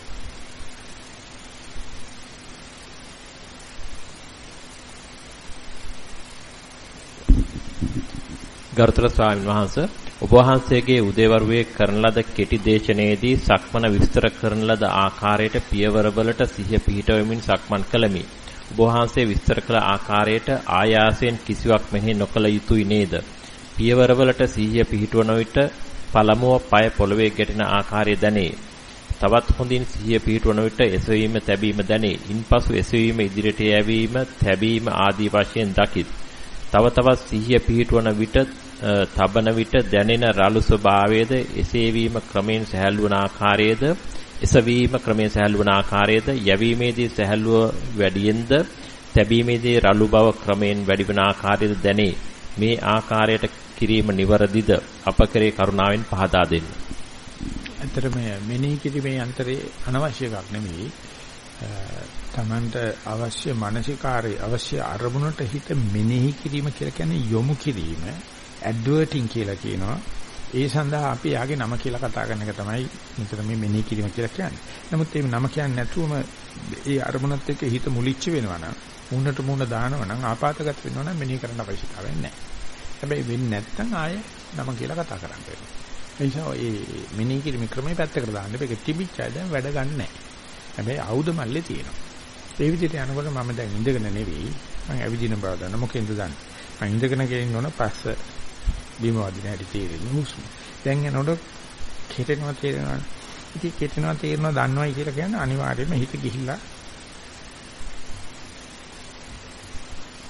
ගරුතර ස්වාමීන් වහන්සේ ඔබ වහන්සේගේ උදේවරුවේ කරන ලද කෙටි දේශනාවේදී සක්මන විස්තර කරන ලද ආකාරයට පියවරවලට සිහිය පිහිටවමින් සක්මන් කළමි. ඔබ වහන්සේ විස්තර කළ ආකාරයට ආයාසයෙන් කිසිවක් මෙහි නොකළ යුතුයි නේද? පියවරවලට සිහිය පිහිටවන විට පළමුව পায় පොළවේ ගැටෙන ආකාරය දැනේ. තවත් හොඳින් සිහිය පිහිටවන විට එසවීම තැබීම දැනේ. ඉන්පසු එසවීම ඉදිරියට යැවීම, තැබීම ආදී වශයෙන් දකිත්. තව තවත් සිහිය පිහිටවන විට තබන විට දැනෙන රළු ස්වභාවයේද එසේ වීම ක්‍රමයෙන් සහැල්ලු වන ආකාරයේද එසවීම ක්‍රමයෙන් සහැල්ලු වන ආකාරයේද යැවීමේදී සහැල්ලුව වැඩියෙන්ද තැබීමේදී රළු බව ක්‍රමයෙන් වැඩි වන ආකාරයේද දැනේ මේ ආකාරයට කිරීම නිවරදිද අප කරේ කරුණාවෙන් පහදා දෙන්න. ඇත්තට මේ මෙනෙහි කිරීමේ අන්තරේ අනවශ්‍ය එකක් නෙමෙයි. තමන්ට අවශ්‍ය මානසිකාරය අවශ්‍ය අරමුණට හිත මෙනෙහි කිරීම කියලා කියන්නේ යොමු කිරීම ඇඩ්වර්ටින් කියලා කියනවා. ඒ සඳහා අපි යාගේ නම කියලා කතා කරන එක තමයි මෙතන මේ මෙනෙහි කිරීම කියලා කියන්නේ. නමුත් මේ නම කියන්නේ නැතුවම ඒ අරමුණත් එක්ක හිත මුලිච්ච වෙනවා නම් මුණට මුණ දානවා නම් ආපాతගත වෙනවා නම් මෙනෙහි කරන්න අවශ්‍යතාවයක් නැහැ. හැබැයි වෙන්නේ නැත්නම් ආයේ නම කියලා කතා කරන්න වෙනවා. ඒ නිසා මේ මෙනෙහි කිරීමේ ක්‍රමයේ පැත්තකට දාන්න මේක තිබිච්චා දැන් වැඩ ගන්න නැහැ. හැබැයි ආයුධ මල්ලේ තියෙනවා. ඒ විදිහට යනකොට මම දැන් ඉඳගෙන නෙවෙයි මම ඇවිදින බව දන්න මොකෙන්ද දන්නේ. මම ඉඳගෙන ගෙනින්න ඕන පස්ස බිම වදින හැටි තේරෙන්නේ හුස්ම. දැන් යනකොට කෙටෙනවා තේරෙනවා. ඉතින් කෙටෙනවා තේරෙනවා දන්නවයි කියලා කියන්නේ අනිවාර්යයෙන්ම හිත ගිහිල්ලා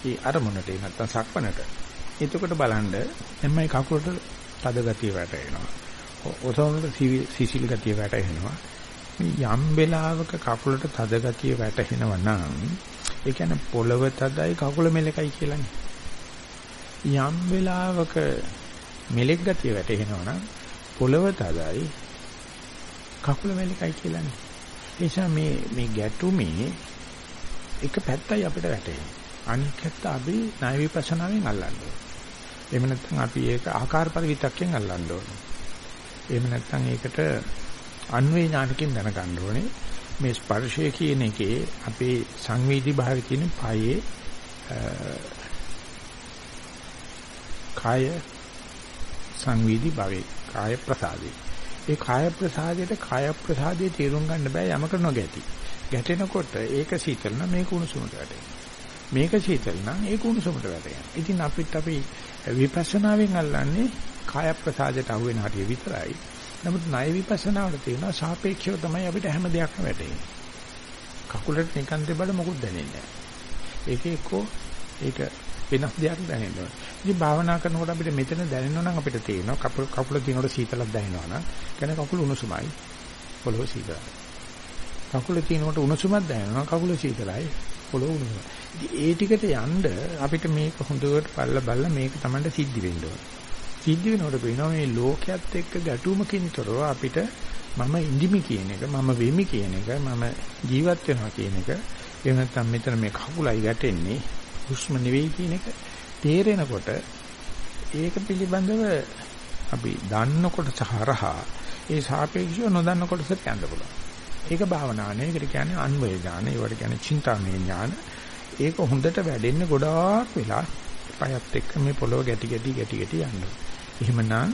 ඒ අරමුණට නැත්තම් සක්පනට. එතකොට බලන්න එම්මයි කකුලට තද ගතිය වැටෙනවා. ඔසවනට සිසිල් ගතිය වැටෙනවා. යම් වෙලාවක කකුලට තද ගතිය වැටෙනවා නම් ඒ කියන්නේ පොළව තදයි කකුල මෙලකයි කියලානේ. යම් වෙලාවක මෙලෙක් ගතිය වැටෙනවා නම් පොළව තදයි කකුල මෙලකයි කියලානේ. ඒ නිසා මේ මේ ගැටුමේ එක පැත්තයි අපිට වැටෙන්නේ. අනිත් පැත්ත අපි ණය විපස්සනාවෙන් අල්ලන්න ඕනේ. එහෙම නැත්නම් අපි ඒක ආකාර පරිවිතක්යෙන් අල්ලන්න ඕනේ. එහෙම නැත්නම් ඒකට අන්වේ ඥානකින් දැනගන්න ඕනේ. මේ ස්පර්ශය කියන එකේ අපේ සංවේදී භාවය කියන පායේ කාය සංවේදී භාවයේ කාය ප්‍රසාදේ. ඒ කාය ප්‍රසාදයට කාය ප්‍රසාදයේ තේරුම් ගන්න බෑ යමක නොගැටි. ගැටෙනකොට ඒක සීතල නම් මේක උණුසුමට වැටෙනවා. මේක සීතල නම් ඒක උණුසුමට වැටෙනවා. ඉතින් අපිට අපි විපස්සනාවෙන් අල්ලන්නේ කාය ප්‍රසාදයට අහු වෙන හැටි විතරයි. නමුත් ණය විපස්සනාවට තියෙනවා සාපේක්ෂව තමයි අපිට හැම දෙයක්ම වැටෙන්නේ. කකුලට නිකන් දෙබල මොකුත් දැනෙන්නේ නැහැ. ඒකේ එක්කෝ ඒක වෙනස් දෙයක් දැනෙනවා. ඉතින් භාවනා කරනකොට අපිට මෙතන දැනෙනවා නම් අපිට තේරෙනවා කකුල කකුල තියෙනකොට සීතලක් දැනෙනවා නම් කියන්නේ කකුල උණුසුමයි පොළොව සීතලයි. කකුල තියෙනකොට උණුසුමක් දැනෙනවා කකුල සීතලයි පොළොව උණුසුමයි. ඉතින් ඒ ටිකට යන්න අපිට මේක හොඳට බලලා බලලා මේක Tamanට සිද්ධ වෙන්න ඕන. සිද්ධ වෙනකොට වෙනවා මේ ලෝකයේත් එක්ක ගැටුමකින්තරව අපිට මම ඉඳිමි කියන එක මම වෙමි කියන එක මම ජීවත් වෙනවා කියන එක එහෙම නැත්නම් මෙතන මේ කකුලයි ගැටෙන්නේ හුස්ම නෙවෙයි කියන එක තේරෙනකොට ඒක පිළිබඳව අපි දන්නකොට සහරහා ඒ සාපේක්ෂව නොදන්න කොටසට යන්න පුළුවන්. ඒක භාවනානේ. ඒකට කියන්නේ අන්වය ඥාන. ඒවට කියන්නේ චින්තාමය ඥාන. ඒක හොඳට වැඩෙන්නේ ගොඩාක් වෙලා පයත් එක්ක මේ පොළොව ගැටි ගැටි ගැටි ගැටි යනවා. එහෙමනම්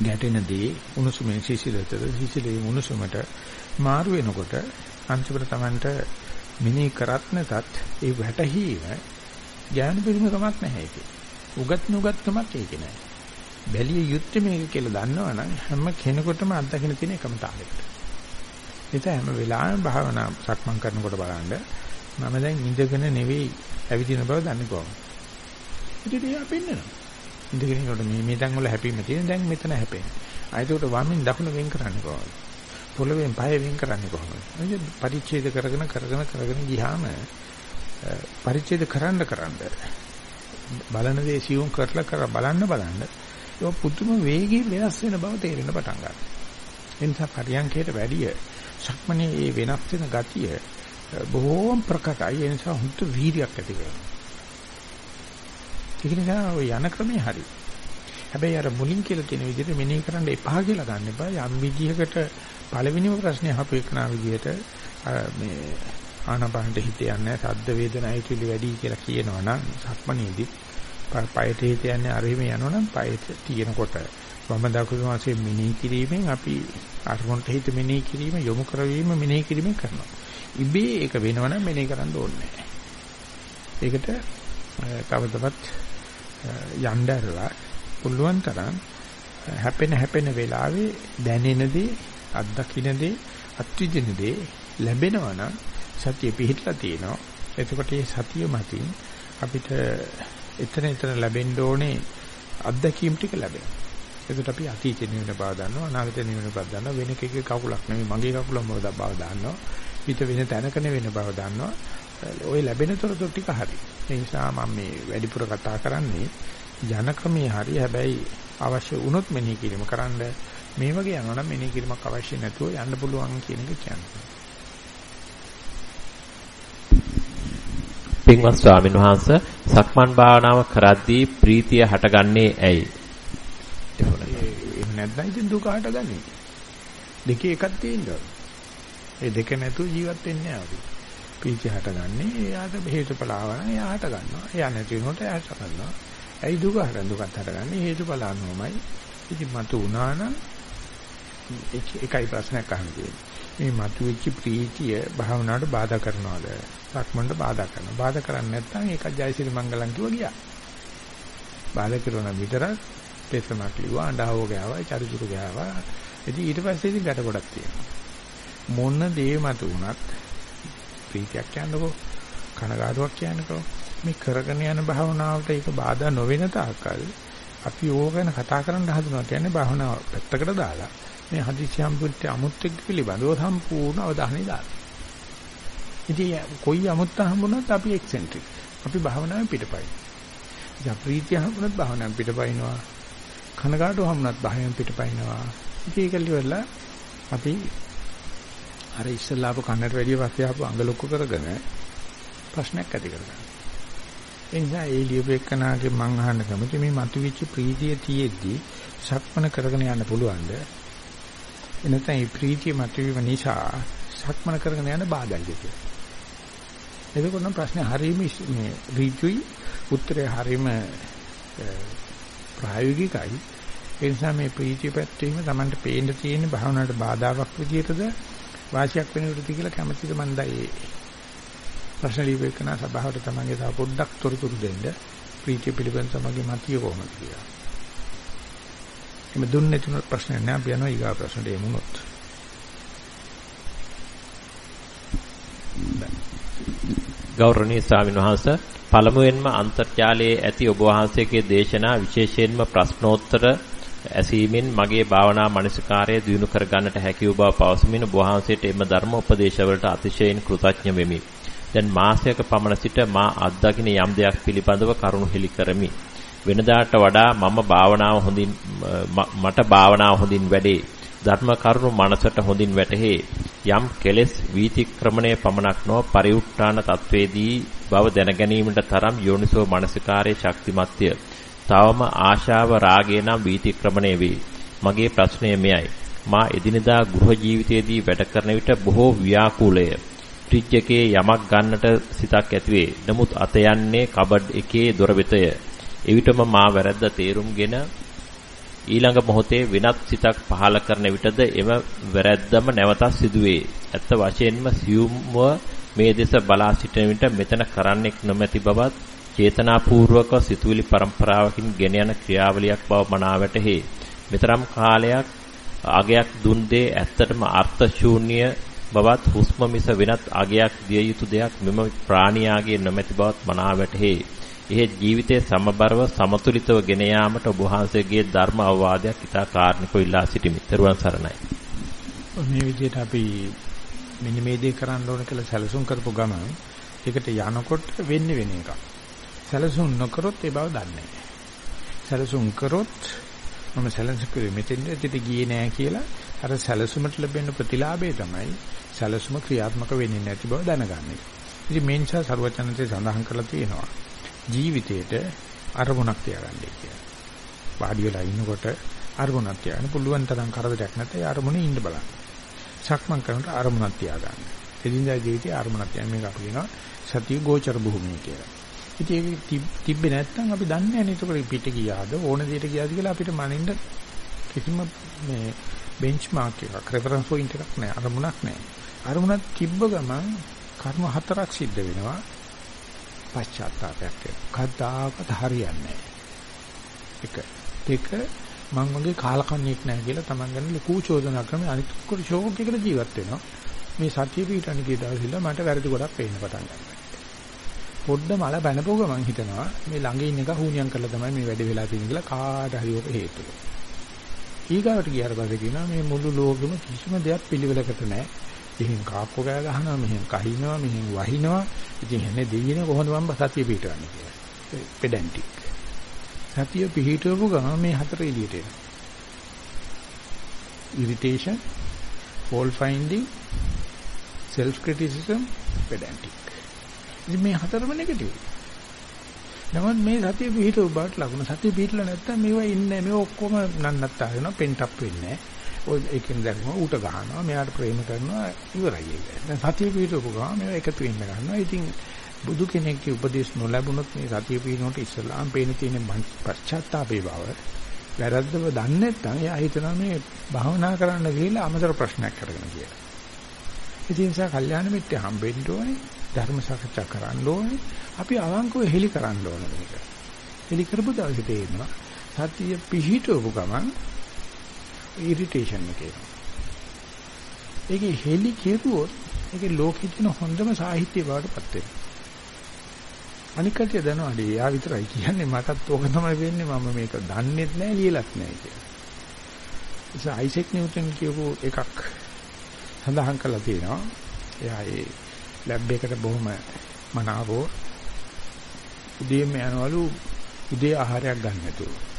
ගැටෙන දේ උණුසුමෙන් සිසිලතට සිසිලේ උණුසුමට මාරු වෙනකොට අන්තිමට Tamanට මිනී කරත් නැතත් ඒ වැටහීම ඥාන පිරිමකමක් නැහැ ඒකේ. උගත් නුගත්කමක් ඒකේ නැහැ. බැලිය යුත්තේ මේක කියලා දන්නවනම් හැම කෙනෙකුටම අත්දකින්න තියෙන එකම තාලෙකට. ඒක හැම වෙලාවෙම භාවනා සක්මන් කරනකොට බලන්න මම දැන් ඉඳගෙන නෙවෙයි ඇවිදින බව දන්නේ කොහොමද? ඉතින් එයා පෙන්නනවා. ඉඳගෙන ඉන්නකොට මේ මේ තැන් වල හැපීම තියෙන දැන් මෙතන හැපෙන්නේ. ආයතකට වමින් දකුණ වෙන් කරන්නේ කොහොමද? පොළවෙන් පය වෙන් කරන්නේ කොහොමද? ඒ පරිච්ඡේද කරගෙන කරගෙන කරගෙන ගියාම පරිච්ඡේද කරන්න කරන්න බලන දේ සියුම් කරලා කර බලන්න බලන්න ඒක පුදුම වේගයෙන් වෙනස් වෙන බව තේරෙන්න පටන් ගන්නවා. ඒ නිසා පරියන්කයට වැඩිය සක්මනේ මේ වෙනස් වෙන ගතිය බොහෝම ප්‍රකටයි. ඒ නිසා හුත් වීර්යයක් ඇති කරනවා. ඒක නිසා ඔය යන ක්‍රමේ හරි. හැබැයි අර මුලින් කියලා තියෙන විදිහට මෙනෙහි කරන්න එපා කියලා ගන්න එපා. යම් විදිහකට පළවෙනිම ප්‍රශ්නේ අහපු එකනා විදිහට මේ ආනපනට හිත යන්නේ සද්ද වේදනා හිතවිලි වැඩි කියලා කියනවා නම් සක්මණේදී පයට හිත යන්නේ අරෙහිම යනවනම් පයට තියෙනකොට වම දකුණු වශයෙන් මෙනෙහි කිරීමෙන් අපි අරමුණට හිත මෙනෙහි කිරීම යොමු කරවීම මෙනෙහි කිරීමෙන් කරනවා. ඉබේ ඒක වෙනවනම් මෙනෙහි කරන්න ඕනේ නැහැ. ඒකට තවදවත් යන්න ඇරලා පුළුවන් තරම් හැපෙන හැපෙන වෙලාවේ දැනෙන දේ අත්දකින්න දේ අත්විඳින දේ ලැබෙනවා නම් සතිය පිහිටලා තියෙනවා. එතකොට මේ සතිය මතින් අපිට එතන එතන ලැබෙන්න ඕනේ අත්දැකීම් ටික ලැබෙනවා. එතකොට අපි අතීතේ නිවෙන බව දන්නවා අනාගතේ නිවෙන බව දන්නවා වෙන කෙනෙකුගේ කකුලක් නෙමෙයි මගේ කකුලම බව දන්නවා. හිත වෙන තැනක නෙවෙන බව දන්නවා. ওই ලැබෙන තොරතුරු ටික හරි. ඒ නිසා මම මේ වැඩිපුර කතා කරන්නේ ජන ක්‍රමයේ හරි හැබැයි අවශ්‍ය වුණොත් මෙනෙහි කිරීම කරන්න මේ වගේ යනවා නම් මෙනෙහි කිරීමක් අවශ්‍ය නැතුව යන්න පුළුවන් කියන එක කියන්නේ. පින්වත් ස්වාමීන් වහන්ස සක්මන් භාවනාව කරද්දී ප්‍රීතිය හටගන්නේ ඇයි? එහෙම නැත්නම් ඉතින් දුක හටගන්නේ. දෙකේ එකක් තියෙනවා. ඒ දෙක නැතුව ජීවත් වෙන්නේ නැහැ අපි. ප්‍රීතිය හටගන්නේ එයාට හේතුඵල ආවනම් එයා හට ගන්නවා. එයා නැති වෙනකොට එයා හට ගන්නවා. ඇයි දුක හට දුකත් හටගන්නේ හේතුඵල අනුවමයි. ඉතින් මතු වුණා නම් එකයි ප්‍රශ්නයක් අහන්න තියෙන්නේ. මේ මතුවෙච්ච ප්‍රීතිය භාවනාවට බාධා කරනවද? සක්මන්ට බාධා කරනවා. බාධා කරන්නේ නැත්නම් ඒක ජයසිරි මංගලම් කිව්වා ගියා. බාධා කරන විතරක් පෙසමක් ලිව්වා අඬාවෝ ගෑවා, චරිචුරු ගෑවා. ඉතින් ඊට පස්සේ ඉතින් ගැට ගොඩක් තියෙනවා. මොන දේ මත උනත් ප්‍රීතියක් කියන්නකෝ කනගාටුවක් කියන්නකෝ මේ කරගෙන යන භාවනාවට ඒක බාධා නොවන තාක්කල් අපි ඕක ගැන කතා කරන්න හදනවා කියන්නේ භාවනාව පැත්තකට දාලා මේ හදිසි හම්බුච්ච අමුත්‍යක් පිළිබඳව සම්පූර්ණ අවධානය දාලා ඉතින් කොයි අමුත්ත හම්බුනත් අපි එක්සෙන්ට්‍රික්. අපි භාවනාවෙන් පිටපයි. ඉතින් ප්‍රීතිය හම්බුනත් භාවනාවෙන් පිටපයින්නවා. කනගාටු හම්බුනත් භාවනාවෙන් පිටපයින්නවා. ඉතින් ඒක liverලා අපි අර ඉස්සල්ලා ආපු කන්නට වැඩිය පස්සේ ආපු අඟ ලොක්ක කරගෙන ප්‍රශ්නයක් ඇති කරගන්නවා. ඒ නිසා ඒ ලියපු එක්කනාගේ මං අහන්න කැමති මේ මතුවෙච්ච ප්‍රීතිය තියෙද්දි සක්මන කරගෙන යන්න පුළුවන්ද? එනතන මේ ප්‍රීතිය මතුවීම නිසා සක්මන කරගෙන යන්න බාධායි කියලා. එතකොට නම් ප්‍රශ්නේ හරීම මේ ඍජුයි උත්තරේ හරීම ප්‍රායෝගිකයි ඒ නිසා මේ ප්‍රීතිය පැත්තීම Tamanට පේන්න තියෙන භාවනාවට බාධාවක් විදියටද වාසියක් වෙන විදිහට කියලා කැමැතිද මන්දයි ප්‍රශ්න ලියවෙකන සභාවට තමන්ගේ තව පොඩ්ඩක් තොරතුරු දෙන්න ප්‍රීතිය පිළිබඳ තමන්ගේ මතිය කොහොමද කියලා. එimhe දුන්නේ තුන ප්‍රශ්න නෑ අපි යනවා ඊගා ප්‍රශ්නට එමුනොත්. ගෞරවනීය ස්වාමීන් වහන්සේ පළමුවෙන්ම අන්තර්ජාලයේ ඇති ඔබ වහන්සේගේ දේශනා විශේෂයෙන්ම ප්‍රශ්නෝත්තර ඇසීමෙන් මගේ භාවනා මනසිකාරය දියුණු කර ගන්නට හැකි වූ බව පවසමින් ඔබ වහන්සේට එම ධර්ම උපදේශවලට අතිශයින් කෘතඥ වෙමි. දැන් මාසයක පමණ සිට මා අත්දකින යම් දෙයක් පිළිබඳව කරුණු හෙළි කරමි. වෙනදාට වඩා මම භාවනාව හොඳින් මට භාවනාව හොඳින් වැඩේ. ධර්ම කරුණු මනසට හොඳින් වැටහේ. යම් කෙලෙස් වීතික්‍රමණය පමණක් නොව පරිඋත් ทาน තත්වේදී බව දැනගැනීමට තරම් යෝනිසෝ මනසිකාරයේ ශක්තිමත්ය. තවම ආශාව රාගය නම් වීතික්‍රමණය වේ. මගේ ප්‍රශ්නය මෙයයි. මා එදිනදා ගෘහ ජීවිතයේදී වැඩ කරන විට බොහෝ ව්‍යාකූලය. ෆ්‍රිජ් එකේ යමක් ගන්නට සිතක් ඇතිවේ. නමුත් අත යන්නේ කබඩ් එකේ දොර වෙතය. එවිටම මා වැරද්ද තේරුම්ගෙන ඊළඟ මොහොතේ වෙනත් සිතක් පහල කරන විටද එම වැරැද්දම නැවතත් සිදුවේ. ඇත්ත වශයෙන්ම සියුම්ව මේ දෙස බලා සිටින විට මෙතන කරන්නෙක් නොමැති බවත් චේතනාපූර්වක සිතුවිලි પરම්පරාවකින් ගෙන යන ක්‍රියාවලියක් බව මනාවටහි. මෙතරම් කාලයක් අගයක් දුන් දේ ඇත්තටම අර්ථ ශූන්‍ය බවත් හුස්ම මිස වෙනත් අගයක් දිය යුතු දෙයක් මෙම ප්‍රාණියාගේ නොමැති බවත් මනාවටහි. එහෙත් ජීවිතයේ සමබරව සමතුලිතව ගෙන යාමට ඔබ වහන්සේගේ ධර්ම අවවාදයක් ඉතා කාර්නිකව ඉල්ලා සිටිමි. ත්වන් සරණයි. මේ විදිහට අපි මෙන්න මේ දේ කරන්න ඕන කියලා සැලසුම් කරපු ගමන් ඒකට යනකොට වෙන්නේ වෙන එකක්. සැලසුම් නොකරොත් ඒ බව දන්නේ නැහැ. සැලසුම් කරොත් මම සැලසුම් කරුවේ මෙතෙන්ද ඇත්තට ගියේ නෑ කියලා අර සැලසුමට ලැබෙන ප්‍රතිලාභය තමයි සැලසුම ක්‍රියාත්මක වෙන්නේ නැති බව දැනගන්න එක. ඉතින් මේ නිසා සරුවචනන්සේ සඳහන් කරලා තියෙනවා ජීවිතේට අරමුණක් තියාගන්නයි කියලා. වාඩි වෙලා ඉන්නකොට අරමුණක් තියාගන්න පුළුවන් තරම් කරදරයක් නැත්නම් ඒ අරමුණේ ඉන්න බලන්න. සක්මන් කරනකොට අරමුණක් තියාගන්න. එදිනදා ජීවිතේ අරමුණක් තියන්න මේක අපි කියනවා සතිය ගෝචර භූමිය කියලා. ඉතින් ඒක තිබ්බේ නැත්නම් අපි දන්නේ නැහැ නේද පිට ගියාද ඕන දෙයට ගියාද කියලා අපිට මනින්න කිසිම මේ බෙන්ච්මාර්ක් එකක් රෙෆරන්ස් පොයින්ට් එකක් නැහැ අරමුණක් නැහැ. අරමුණක් තිබ්බ ගමන් කර්ම හතරක් සිද්ධ වෙනවා. පශ්චාත්තාපයක් කද්දාකත් හරියන්නේ නැහැ. එක දෙක මං වගේ කාලකන්ණියෙක් නැහැ කියලා Taman ගැන ලකූ චෝදනා කරන අනිත් කොට ෂෝක් එකකට ජීවත් වෙනවා. මේ සතිය පිටණ ගිය දවසilla මට වැරදි ගොඩක් පේන්න පටන් ගන්නවා. පොඩ්ඩ මල බැනපුව ගමන් හිතනවා මේ ළඟ ඉන්න එක හුනියම් කරලා තමයි මේ වැඩේ වෙලා තියෙන්නේ කියලා කාට හරි ඔක හේතුව. ඊගාවට ගියාට පස්සේ කියනවා මේ මුළු ලෝකෙම කිසිම දෙයක් පිළිවෙලකට නැහැ. එහෙන් කාක්කෝ කෑ ගහනවා, මෙහෙන් කහිනවා, මෙහෙන් වහිනවා. ඉතින් එන්නේ දෙයියනේ කොහොමද මම සතිය පිටවන්නේ කියලා. පෙඩැන්ටික්. සතිය පිටවපු ගමන් මේ හතර එළියට එනවා. irritation, fault finding, self criticism, pedantic. ඉතින් මේ හතරම නෙගටිව්. නමුත් මේ සතිය පිහිටව බාට ලකුණ සතිය පිහිටලා නැත්තම් මේවා ඉන්නේ මේ ඔක්කොම නන්නත්තා වෙනවා පෙන්ට් අප් වෙන්නේ ඔය ඒකෙන් දැක්ම ඌට ගහනවා මෙයාට ප්‍රේම කරනවා ඉවරයි ඒක. දැන් සතිය පිහිටවපු ගමන් මේවා එකතු වෙන්න ගන්නවා. ඉතින් බුදු කෙනෙක්ගේ උපදේශ නොලැබුණොත් මේ සතිය පිහිනොට ඉස්සලාම් පේන තියෙන පශ්චාත්තාපේ බව වැරද්දව දන්නේ නැත්නම් එයා හිතනවා මේ භාවනා කරන්න ගිහලා අමතර ප්‍රශ්නයක් කරගෙන කියලා. ඉතින් ඒ නිසා කල්යාණ මිත්‍ය හම්බෙන්න ඕනේ. ධර්ම සාකච්ඡා කරන්න ඕනේ. අපි අවංකව හෙලි කරන්න ඕනේ මේක. හෙලි කරපු දවසේ තේරෙනවා සතිය පිහිටවපු ගමන් ඉරිටේෂන් එක එනවා. ඒකේ හෙලි කෙරුවොත් ඒකේ ලෝකෙ තියෙන හොඳම සාහිත්‍ය බවටපත් වෙනවා. අනික් කටිය දනවනේ යා විතරයි කියන්නේ මටත් ඕක තමයි වෙන්නේ මම මේක දන්නෙත් නැහැ ලියලත් නැහැ කියලා. ඒ අයිසෙක් නිව්ටන් කියපු එකක් සඳහන් කරලා තියෙනවා. එයා ඒ ලැබ් එකට බොහොම මනාවෝ උදේම යනවලු උදේ ආහාරයක් ගන්න නැතුව.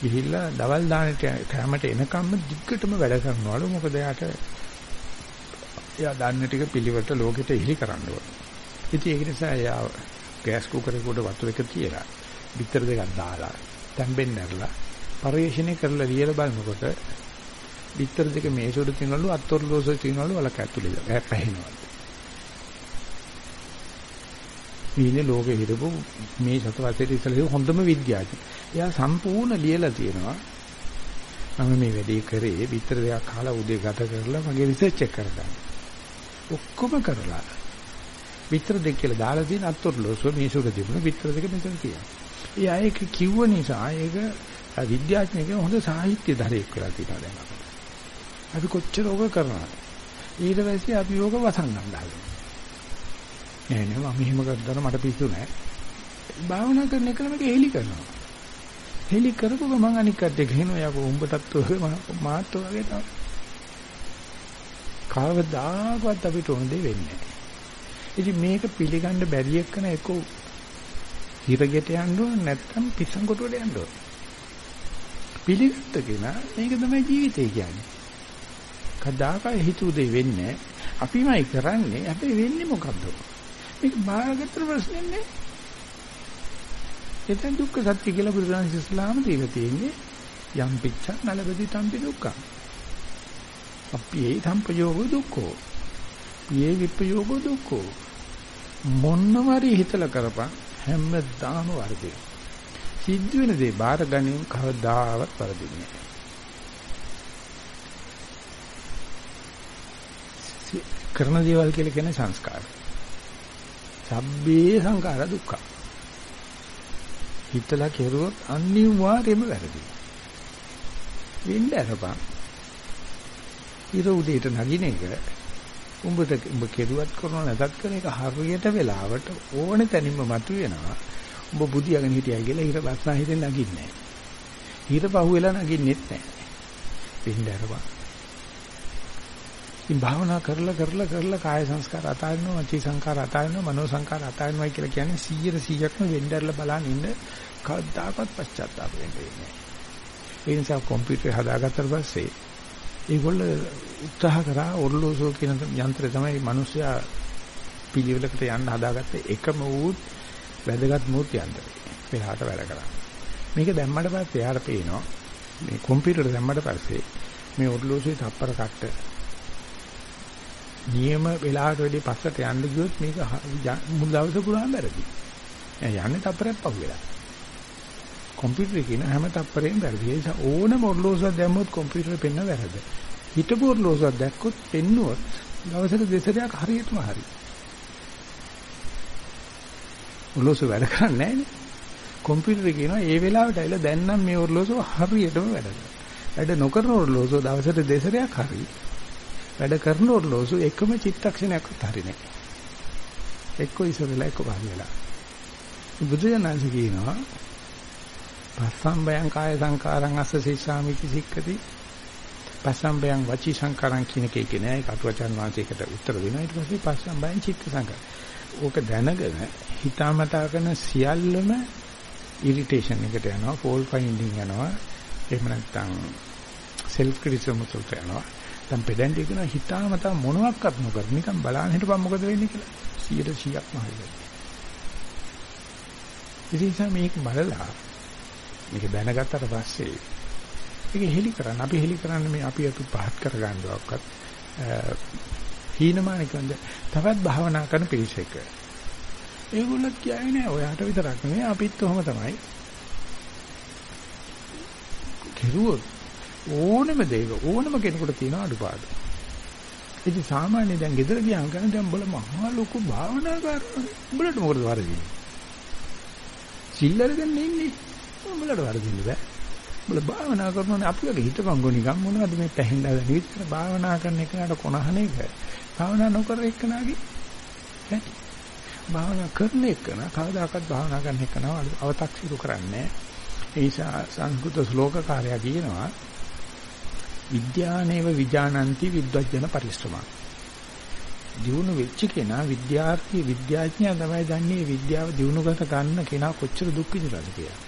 ගිහිල්ලා දවල් දානට කැමට එනකම්ම දිග්ගටම වැඩ කරනවලු මොකද එයාට එයා දන්න ටික පිළිවෙලට ලෝකෙට ඉහි කරන්න ඕන. ඉතින් ඒක නිසා එයා ගෑස් කුකරේකට වතුර එක තියලා බිත්තර දෙකක් දාලා තැම්බෙන්න ඇරලා පරිශීණය කරලා ලියලා බලනකොට බිත්තර දෙක මේසොඩ තියනවලු අත්ොරලෝසෙ තියනවලු වලක ඇතුලේ පැහැිනවලු. ඊනේ ලෝකෙ හිටපු මේ සත වසරේ ඉස්සෙල්ලා හොඳම විද්‍යාඥ. එයා සම්පූර්ණ ලියලා තියෙනවා මම මේ වැඩේ කරේ විතර දෙකක් කාලා උදේ ගත කරලා මගේ රිසර්ච් එක කරගන්න. ඔක්කොම කරලා විතර දෙක කියලා දාලා තියෙන අත්ොරලෝසුව මේ සුර තිබුණ විතර දෙක මෙතන තියෙනවා. ඒ අය ඒක කිව්ව නිසා ඒක විද්‍යාඥයෙක් හොඳ සාහිත්‍ය ධරයක් වෙලා තියෙනවා දැන් අපිට. අපි කොච්චර ඕක කරනවද? ඊට පස්සේ අපි ඕක වසංගම් දාලා. නෑ නෑ මම මෙහෙම කරද්දී මට පිස්සු නෑ. භාවනා කරන එක නම් හේලි කරනවා. හේලි කරපුව මම අනික් කට්ටිය කියනවා යකෝ උඹටත් ඔය මාත් වගේ තමයි. කවදාකවත් අපිට ඕන දෙ වෙන්නේ නෑ. ඉතින් මේක පිළිගන්න බැරි එක්කන එක හිරගෙට යන්න ඕන නැත්නම් පිස්සන් කොටුවට යන්න ඕන. පිළිගත්ත කෙනා මේක තමයි ජීවිතය කියන්නේ. කදාක හිතුව දෙ වෙන්නේ අපිමයි කරන්නේ හැබැයි වෙන්නේ මොකද්ද? මේක බාරගත්තට ප්‍රශ්නේ නෑ. එතෙන් දුක්ඛ සත්‍ය කියලා බුදුරජාණන් ඉස්ලාම දීලා තියෙන්නේ යම් පිච්ච නලබදි තම්පි දුක්ඛ. අප්පියේ සම්පයෝග දුක්ඛෝ. පියේ විපයෝග දුක්ඛෝ. මොන්නමරි හිතලා කරපන් හැමදාම වර්ධේ. සිද්ධ වෙන දේ බාර ගැනීම කවදාවත් වර්ධින්නේ නැහැ. කරන දේවල් කියලා කියන්නේ සංස්කාර. සබ්බේ සංඛාර දුක්ඛ. හිතලා කෙරුවොත් අනිවාර්යයෙන්ම වැරදි. වෙන්න අරපන්. ඉර උදේට නගින එක උඹට උඹ කෙරුවත් කරනවා නැතත් කරන එක හරියට වෙලාවට ඕනේ තැනින්ම මතුවෙනවා. උඹ බුදියාගෙන හිටියයි කියලා හිර බස්නා හිතෙන් නගින්නේ නැහැ. හිර පහුවෙලා නගින්නෙත් නැහැ. වෙන්න අරපන්. ඉතින් භාවනා කරලා කරලා කරලා කාය සංස්කාර අතාරිනවා, වචී සංස්කාර අතාරිනවා, මනෝ සංස්කාර අතාරිනවා කියලා කියන්නේ 100 100ක්ම වෙnderලා බලන් ඉන්න කවදාකවත් පශ්චාත්තාප වෙන්නේ නැහැ. ඒ නිසා කම්පියුටර් හදාගත්තට පස්සේ ඒගොල්ල උත්සාහ කරා ඔර්ලෝසෝ කියන යන්ත්‍රය තමයි මිනිස්සයා පිළිවෙලකට යන්න හදාගත්ත එකම වූ වැදගත් මූර්ති යන්ත්‍රය. වෙලාවට වැඩ කරා. මේක දැම්මට පස්සේ යාර පේනවා මේ කම්පියුටර් දැම්මට පස්සේ මේ ඔර්ලෝසුවේ තප්පර කට්ට නියම වෙලාවට වැඩි පස්සට යන්න ගියොත් මේක මුල් දවසේ පුරාම වැරදි. යන්නේ තප්පරයක් පහුවෙලා. කම්පියුටරේ කියන හැම තප්පරෙම වැරදි. ඒ නිසා ඕනම ඔර්ලෝසුවක් දැම්මොත් කම්පියුටරේ පෙන්න වැරද. හිටපු ඔර්ලෝසුවක් දැක්කොත් පෙන්නුවොත් දවසට දෙසරයක් හරියටම හරි. ඔර්ලෝසුව වැඩ කරන්නේ නැහැනේ. කම්පියුටරේ කියනවා ඒ වෙලාවට ඇවිල්ලා දැන් නම් මේ ඔර්ලෝසුව හරියටම වැඩ කරනවා. වැඩ නොකරන ඔර්ලෝසුව දවසට දෙසරයක් හරි. වැඩ කරන ඔර්ලෝසු එකම චිත්තක්ෂණයක්වත් හරිනේ. එක්ක ඉස්සරලා එක්ක පහළලා. බුදුජානක කියනවා පස්සම්බයං කාය සංකාරං අස්ස සිස්සාමිති සික්කති. පස්සම්බයං වචී සංකාරං කියන එකේ කියන්නේ ඒක අටුවචන් වාසියකට උත්තර දෙනවා. ඊට පස්සේ පස්සම්බයං චිත්ත සංකාර. ඕක දැනගෙන හිතාමතා කරන සියල්ලම ඉරිටේෂන් එකට යනවා, ෆෝල් ෆයින්ඩින් යනවා. එහෙම නැත්නම් සෙල්ෆ් ක්‍රිටිසිසම් උසල්ට යනවා. දැන් පෙඩන්ටි කියන හිතාමතා මොනවත් නොකර නිකන් බලන්න හිටපන් මොකද වෙන්නේ කියලා 100%ක්ම හරියට. ඉතින් මේක බලලා මේක දැනගත්තට පස්සේ මේක හෙලි කරන්න අපි හෙලි කරන්නේ මේ අපි අපි පහත් කරගන්නවක්වත් හීනමානිකන්ද තවත් භාවනා කරන පිරිසක. ඒගොල්ලෝ කියන්නේ නෑ ඔයාට විතරක් නෙවෙයි අපිත් ඔහම තමයි. කෙරුවොත් ඕනෙම දෙයක ඕනම කෙනෙකුට තියෙන අඩුපාඩු. ඉතින් සාමාන්‍ය දැන් ගෙදර ගියාම කියන්නේ දැන් බල මහා ලොකු භාවනා කරනවා. උඹලට මොකටද වරදින්නේ? සිල්ලර ගන්න ඉන්නේ. උඹලට වරදින්න බෑ. උඹල භාවනා කරනවානේ අපි වගේ හිතපංගෝ නිකන් මොනවද මේ පැහැින්දා දැන් විතර භාවනා කරන එකනට කොනහන එක. භාවනා නොකර එක්කනාගේ ඇති. භාවනා කරන එකන කවදාකවත් භාවනා කරන එකන අව탁සිරු කරන්නේ ඒ නිසා සංස්කෘත ශ්ලෝකකාරයා කියනවා විද්‍යානේව විජානಂತಿ විද්වජන පරිශ්‍රමං. දිනු වෙච්ච කෙනා විද්‍යාර්ථී විද්‍යාඥයා තමයි දන්නේ විද්‍යාව දිනුගත ගන්න කෙනා කොච්චර දුක් විඳලාද කියලා.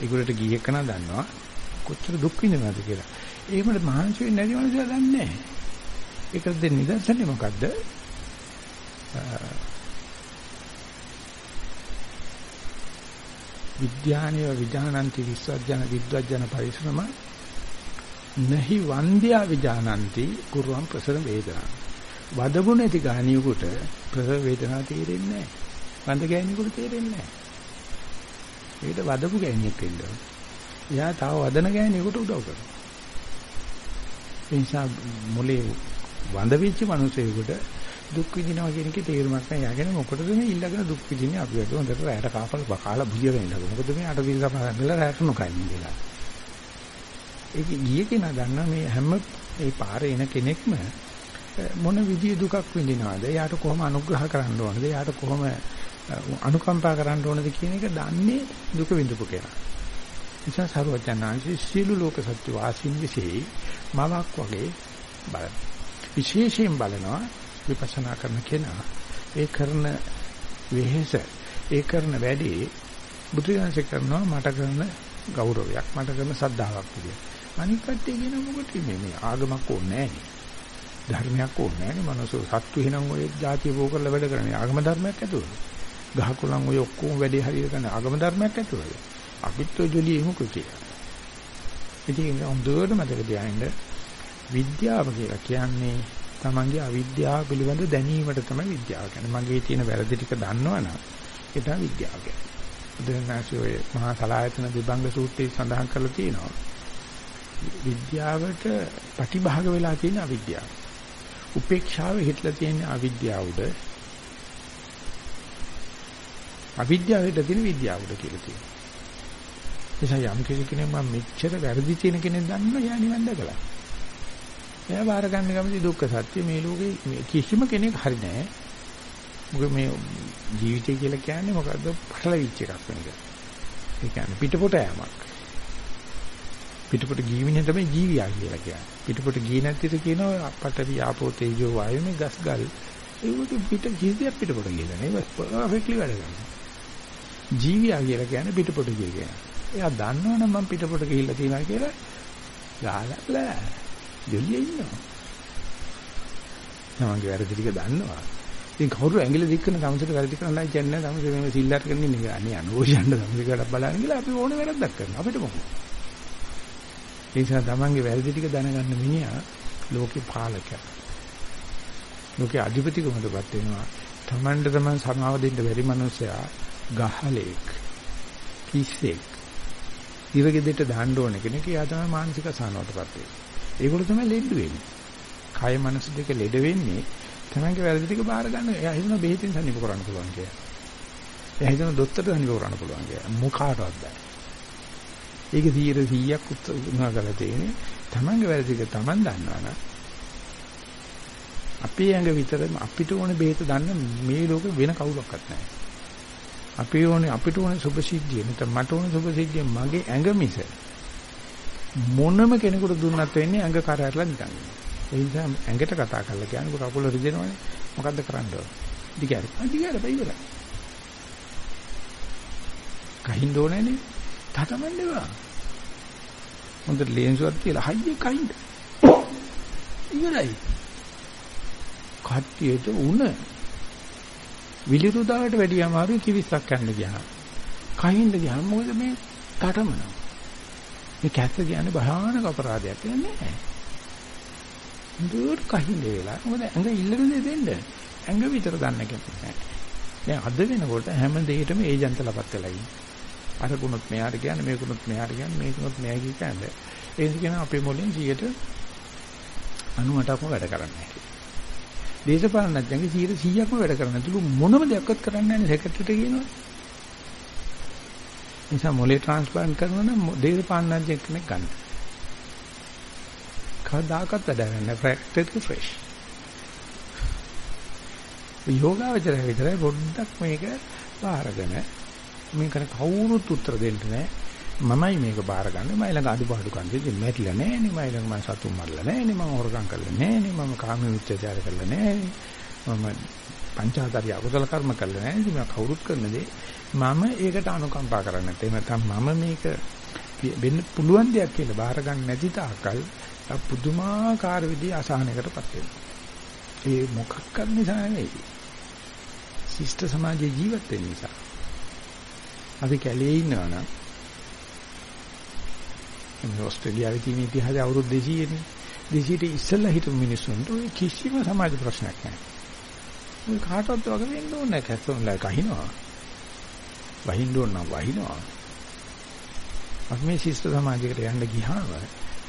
ඒගොල්ලන්ට ගියේ කෙනා දන්නවා කොච්චර දුක් විඳනවද කියලා. ඒකට මහන්සි වෙන්නේ නැති මනුස්සයා දන්නේ නැහැ. ඒකට දෙන්න නිදර්ශනේ මොකද්ද? විද්‍යානේව විජානಂತಿ විශ්වඥ විද්වජන පරිශ්‍රම නහි වන්ද්‍යා විජානಂತಿ කුරුවම් ප්‍රසර වේදනා. වදබු නැති ගානියෙකුට ප්‍රසර වේදනා තේරෙන්නේ නැහැ. වන්ද ගෑනියෙකුට තේරෙන්නේ නැහැ. ඒකට වදපු ගෑනියෙක් වෙන්න ඕන. එයා තාම වදන ගෑණියෙකුට උදව් කරනවා. ඒ නිසා මොලේ වඳ වෙච්ච මිනිසෙකුට දුක් විඳිනවා කියන එකේ තේරුමක් නැහැ. යාගෙන මොකටද මේ ඉල්ලගෙන දුක් විඳින්නේ අපි වගේ හොඳට රැයට කාපල බකාලා බුදිය වෙන්නද. මොකද මේ අට දින සමාදන්ලා රැයට නොකයි ඉඳලා. ඒක ගියේ කෙනා දන්නා මේ හැම ඒ පාරේ එන කෙනෙක්ම මොන විදිය දුකක් විඳිනවද? එයාට කොහොම අනුග්‍රහ කරන්න ඕනද? එයාට කොහොම අනුකම්පා කරන්න ඕනද කියන එක දන්නේ දුක විඳපු කෙනා. නිසා සරුවචනාංශී සීළු ලෝක සත්‍ය වාසින් විශේෂයි මවක් වගේ බලන. විශේෂයෙන් බලනවා විපස්සනා කරන කෙනා ඒ කරන වෙහෙස ඒ කරන වැඩේ බුදුරජාණන්සේ කරනවා මට කරන ගෞරවයක් මට කරන සද්ධාාවක් විදියට. අනික් කට්ටිය කියන මොකටද මේ මේ ආගමක් ඕනේ නැහැ ධර්මයක් ඕනේ නැහැ නේ මනස සත්තු එහෙනම් ඔය જાතිය බෝ කරලා වැඩ කරන්නේ ආගම ධර්මයක් ඇතුළේ. ගහකොළන් ඔය ඔක්කොම වැඩේ හරියට කරන ආගම ධර්මයක් ඇතුළේ. අපිත් ඔය ජොලියෙ මොකද කියලා. ඉතින් හොඳට මතක තියාගන්න විද්‍යාව කියලා කියන්නේ තමන්ගේ අවිද්‍යාව පිළිබඳ දැනීමට තමයි විද්‍යාව කියන්නේ. මගේ තියෙන වැරදි ටික දන්නවනම් ඒක තමයි විද්‍යාව කියන්නේ. බුදුරජාණන්සේ ඔය මහා සලායතන විභංග සූත්‍රයේ සඳහන් කරලා තියෙනවා. විද්‍යාවට ප්‍රතිභාග වෙලා තියෙන අවිද්‍යාව. උපේක්ෂාව හිටලා තියෙන අවිද්‍යාවුද අවිද්‍යාව හිටලා තියෙන විද්‍යාවුද කියලා තියෙනවා. එසා යම් කෙනෙක් මම මෙච්චර වැරදි තියෙන කෙනෙක් දන්නවා යා නිවන් දැකලා. එයා බාර ගන්න කැමති දුක්ඛ සත්‍ය මේ ලෝකේ කිසිම කෙනෙක් හරි නෑ. මොකද මේ ජීවිතය කියලා කියන්නේ මොකද්ද? පටලවිච්ච එකක් වෙන එක. ඒ කියන්නේ පිටපොට යෑමක්. පිටපොට ගියවිනේ තමයි ජීවියා කියලා කියන්නේ. පිටපොට ගියේ නැතිද කියනවා අපට ආපෝ තේජෝ වායුනේ ගස් ගල්. ඒකට පිට ජීවිතයක් පිටපොට කියලා නේ. ඒක පර්ෆෙක්ට්ලි වැඩ කරනවා. ජීවියා කියලා කියන්නේ පිටපොට ගිය කෙනා. එයා දන්නවනම් මම පිටපොට ගිහිල්ලා තියෙනවා කියලා ගාලා දෙලිය ඉන්නවා. තමන්ගේ වැරදි ටික දන්නවා. ඉතින් කවුරු ඇඟිලි දික් කරන තමසට වැරදි කරන්නයි කියන්නේ තමස මේ සිල්ලාට කරන ඉන්නේ අනේ අනෝෂයන්ට තමසකට බලන්න කියලා අපි ඕන වැරද්දක් කරනවා. අපිට මොකද? ඒ නිසා තමන්ගේ වැරදි ටික දැනගන්න මිනිහා ලෝකේ පාලකයා. ලෝකේ අධිපතිකමකටපත් වෙනවා. තමන්ට තමන් සමාව දෙන්න බැරි මනුස්සයා ගහලෙක්. පිස්සෙක්. ඉරගෙදෙට දාන්න ඕන කෙනෙක් එයා තමයි මානසික අසහනවටපත් වෙන්නේ. ඒගොල්ලෝ තමයි ලෙඩ වෙන්නේ. කය මනස දෙක ලෙඩ වෙන්නේ තමන්ගේ වැරදි ටික බාර ගන්න. එයා හිතන බෙහෙතෙන් සනීප කරන්න පුළුවන් කියලා. එයා හිතන දොස්තරට සනීප කරන්න පුළුවන් කියලා. මොකාටවත් බෑ. ඒක 100ක් උත්සාහ කරලා තියෙන්නේ තමන්ගේ වැරදි ටික තමන් දන්නවනම් අපේ ඇඟ විතර අපිට ඕනේ බෙහෙත දන්න මේ ලෝකෙ වෙන කවුරක්වත් නැහැ. අපේ ඕනේ අපිට ඕනේ සුභසිද්ධිය. නැත්නම් මට ඕනේ සුභසිද්ධිය මගේ ඇඟ මිස මොනම කෙනෙකුට දුන්නත් වෙන්නේ ඇඟ කරහැරලා නිකන්. ඒ නිසා ඇඟට කතා කරලා කියන්නේ කකුල රිදෙනවනේ. මොකද්ද කරන්න ඕන? දිගහැර. දිගහැර බයිවලා. කහින්න ඕනේ නේ. තටමන්නේවා. හොඳට ලේන්සුවක් තියලා හයිය කහින්න. ඉවරයි. කට්ටියට උණ විලිරුදාට වැඩිය අමාරුයි කිවිස්සක් කන්න ගියාම. කහින්න ගියාම මොකද මේ තටමනවා. මේ කැස්ස කියන්නේ භයානක අපරාධයක් නෑ. දුර් කහින්න වෙලා මොකද ඇඟ ඉල්ලන දේ දෙන්න. ඇඟ විතර දන්න කෙනෙක් නෑ. දැන් අද වෙනකොට හැම දෙයකටම ඒජන්ත ලපත් වෙලා ඉන්නේ. අර ගුණොත් මෙයාට කියන්නේ මේ ගුණොත් මෙයාට කියන්නේ මේ ගුණොත් මෙයා කියන්නේ. ඒ කියන අපේ මොලෙන් 98ක්ම වැඩ කරන්නේ. දේශපාලනඥයන්ගේ 100%ක්ම වැඩ කරන්නේ නැතුළු මොනම දෙයක්වත් කරන්නේ නැහැ සෙක්‍රටරිට කියනවා. නිසා මොලේ ට්‍රාන්ස්ප්ලාන්ට් කරනවා නම් දේශපාලනඥයෙක් කෙනෙක් ගන්න. කවදාකවත් වැඩ නැහැ ෆ්‍රැක්ටර් ටු ෆ්‍රෙෂ්. යෝගාවචරය විතරයි පොඩ්ඩක් මේක බාරගෙන මේකට කවුරුත් උත්තර දෙන්න නැහැ. මමයි මේක බාරගන්නේ. මම ළඟ අඩුපාඩු කන්දේ ඉතින් මැරිලා නැහැ නේ මම ළඟ මම සතුන් මරලා නැහැ නේ. මම හොරගම් කරලා නැහැ නේ. මම කාම විචාර කරලා නැහැ නේ. මම පංචාකාරී අකුසල කර්ම කරලා නැහැ නේ. මම කවුරුත් කරන දේ. මම ඒකට අනුකම්පා කරන්නේ නැත්නම් නැත්නම් මම මේක වෙන්න පුළුවන් දෙයක් කියලා බාර ගන්න නැති තාක්කල් පුදුමාකාර විදිහේ අසහනයකටපත් වෙනවා. ඒ මොකක්ද නිසා නෙවෙයි. ශිෂ්ට සමාජයේ ජීවත් වෙන නිසා. අපි කැලේ ඉන්නවා නම් මේ ඕස්ට්‍රේලියාවේ තියෙන ඉතිහාසය අවුරුදු 200නේ. 200ට ඉස්සෙල්ලා හිටපු මිනිස්සුන්ට ඔය කිසිම සමාජ ප්‍රශ්නයක් නැහැ. ඔය කාටවත් වගේ වෙන්න ඕනේ නැහැ. කැස්සොන්ලා කහිනවා. වහින්න ඕන නම් වහිනවා. අපි මේ ශිෂ්ට සමාජයකට යන්න ගියාම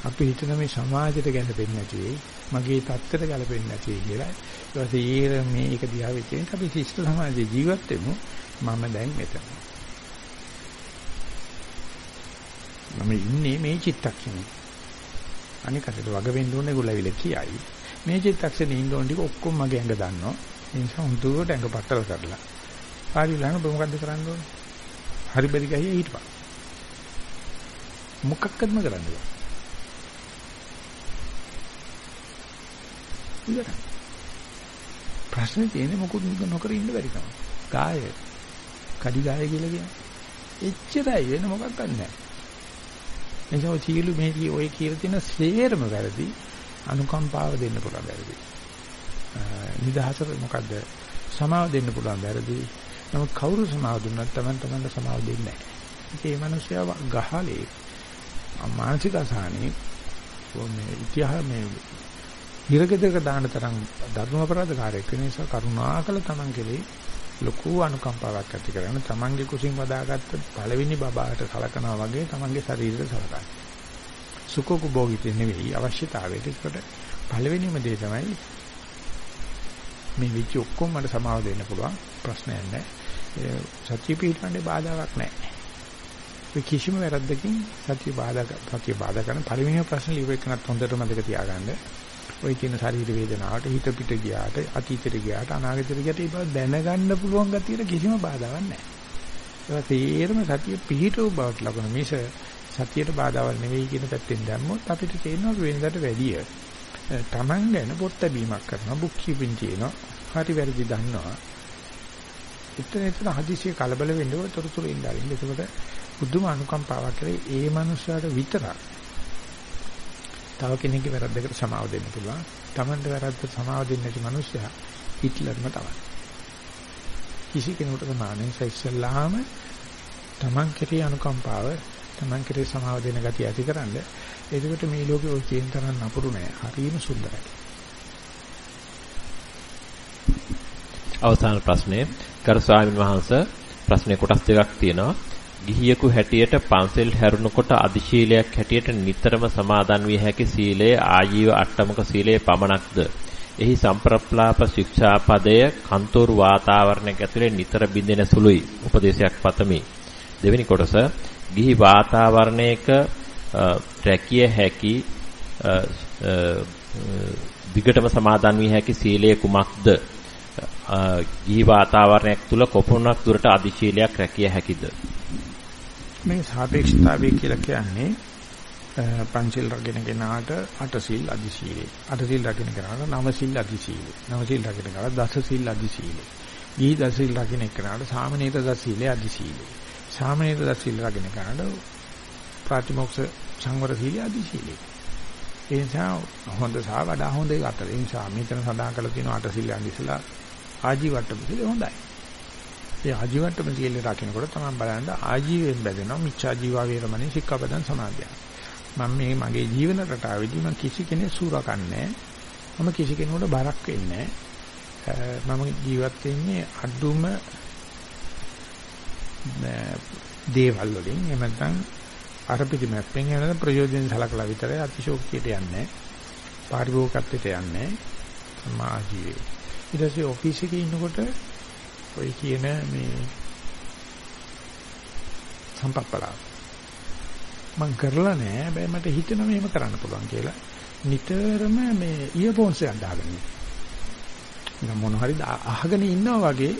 අපි හිතන මේ සමාජයට ගැලපෙන්නේ නැති වෙයි. මගේ தත්තර ගැලපෙන්නේ නැති වෙයි කියලා. ඊට පස්සේ මේක දිහා වෙච්ච එක අපි ශිෂ්ට සමාජයේ ජීවත් වෙමු. මම දැන් මෙතන. මම ඉන්නේ මේ චිත්තක්ෂණේ. අනිකට වග වෙන්න ඕනේ ඒගොල්ලෝ කියයි. මේ චිත්තක්ෂණේ ඉන්න ඕන ටික ඔක්කොම මගේ ඇඟ දන්නවා. ඒ නිසා හුදුවට ඇඟ පట్టල කරලා. පාරිලහන ඔබ මොකද්ද කරන්න ඕනේ? හරි බැරි ගහිය හිටපන්. මොකක්වත්ම කරන්න බෑ. ඉවරයි. ප්‍රශ්නේ තියෙන්නේ මොකුත් නොකර ඉන්න බැරි තමයි. කාය. කඩි ගාය කියලා කියන්නේ. එච්චරයි වෙන මොකක්වත් නැහැ. එනිසා ඔය සීලු මේ ඔය කියලා තියෙන සේරම වැරදි අනුකම්පාව දෙන්න පුළුවන් වැරදි. නිදහසට මොකද්ද සමාව දෙන්න පුළුවන් වැරදි. නමුත් කවුරු සමාව දුන්නත් Taman Tamanට සමාව දෙන්නේ නැහැ. ඒ මිනිස්සයා ගහලේ මානසික අසහනේ මේ ඉතිහාස මේ හිරගෙදරක දාන තරම් ධර්ම අපරාධකාරයෙක් වෙන නිසා කරුණාකල Taman කෙරේ ලොකු අනුකම්පාවක් ඇති කරගෙන තමන්ගේ කුසින් වදාගත්ත පළවෙනි බබාට සලකනවා වගේ තමන්ගේ ශරීරයට සලකනවා. සුඛෝක භෝගිත නෙවෙයි අවශ්‍යතාවයට ඒකට පළවෙනිම දේ තමයි මේ විච ඔක්කොම මට සමාව දෙන්න පුළුවන් ප්‍රශ්නයක් නැහැ. සත්‍ය පිළිබඳව බාධාවක් නැහැ. ඒ කිසිම වැරද්දකින් සත්‍ය බාධා සත්‍ය බාධා කරන පළවෙනිම ප්‍රශ්න ලියුව එකනත් හොඳට මතක තියාගන්න. ওই කියන ශරීර වේදනාවට හිත පිට ගියාට අතීතෙට ගියාට අනාගතෙට ගියාට ඒක දැනගන්න පුළුවන් ගතියට කිසිම බාධාවක් නැහැ. ඒක තේරම සතිය පිහිටව බවට ලබන මිස සතියට බාධාවක් නෙවෙයි කියන පැත්තෙන් දැම්මොත් අපිට තේරෙනවා වෙනදාට වැඩිය තමන් ගැන පොත් බැීමක් කරනවා බුක් කීපින් තියෙනවා. හරි වැරදි දන්නවා. එතන එතන හදිසිය කලබල වෙන්නව තොරතුරු ඉඳලා එතකොට බුදුම අනුකම්පාවක් කරේ ඒ මනුස්සයාට විතරක්. තව කෙනෙක්ගේ වැරද්දකට සමාව දෙන්න පුළුවන්. Tamande වැරද්දට සමාව දෙන්නේ නැති මිනිස්සයා හිට්ලර්ම තමයි. කිසි කෙනෙකුට සමාන නැහැ. ඉස්සෙල්ලාම Taman කෙරේ අනුකම්පාව, Taman කෙරේ සමාව දෙන ගතිය ඇතිකරන්න. එතකොට මේ ලෝකේ ඔය කියන තරම් නපුරු නෑ. හරිම සුන්දරයි. අවසාන ප්‍රශ්නේ කර ස්වාමීන් වහන්සේ ප්‍රශ්නේ කොටස් දෙකක් තියෙනවා. ගිහියෙකු හැටියට පන්සල් හැරුණකොට අධිශීලයක් හැටියට නිතරම සමාදන් විය හැකි සීලය ආජීව අට්ටමක සීලය පමණක්ද? එහි සම්ප්‍රප්ලාප ශික්ෂාපදය කන්තෝරු වාතාවරණයක් ඇතුලේ නිතර බින්දෙන සුළුයි. උපදේශයක් පතමි. දෙවෙනි කොටස ගිහි වාතාවරණයක රැකිය හැකි දිගටම සමාදන් විය හැකි සීලය කුමක්ද? ගිහි වාතාවරණයක් තුල කොපමණක් දුරට අධිශීලයක් රැකිය හැකිද? මේ සාපේක්ෂතාවය කියලා කියන්නේ පංචිල් රකින්න කෙනාට අටසිල් අදිශීලයි. අටසිල් රකින්න කෙනාට නවසිල් අදිශීලයි. නවසිල් රකින්න කෙනාට දසසිල් අදිශීලයි. ඊ දසසිල් රකින්න කෙනාට සාමනීත දසීලේ අදිශීලයි. සාමනීත දසීල රකින්න කෙනාට ප්‍රතිමෝක්ෂ සංවර සීලය අදිශීලයි. ඒ නිසා හොඳ සහ වඩා හොඳ එක අතර. ඒ නිසා මෙතන සඳහන් කරලා තියෙන අටසිල් අදිශලා ආජීවට්ටම සීලය හොඳයි. ඒ ආජීවට්ටම සීල රකින්නකොට තමයි බලන්න ආජීවයෙන් බැදෙනවා මිච්ඡා ජීවා වේරමණී සික්ඛාපදං සමාදියා. මම මේ මගේ ජීවන රටාවේදී මම කිසි කෙනෙක් සූරකන්නේ මම කිසි කෙනෙකුට බරක් වෙන්නේ මම ජීවත් වෙන්නේ අඩුම දේවල් වලින්. එහෙම නැත්නම් අර පිටිමැප්පෙන් යන ප්‍රයෝජන සලකලා විතරයි අතිශෝක්තියට යන්නේ. පාරිභෝගිකත්වයට යන්නේ. මා ජීවේ ඊට පස්සේ ඔෆිස් එකේ ඉන්නකොට ඔය කියන මේ සම්පප්පලා මම කරලා නෑ. හැබැයි මට හිතෙනවා මෙහෙම කරන්න පුළුවන් කියලා. නිතරම මේ ඉයර්ෆෝන්ස් එකක් දාගෙන ඉන්නවා මොන හරි අහගෙන ඉන්නවා වගේ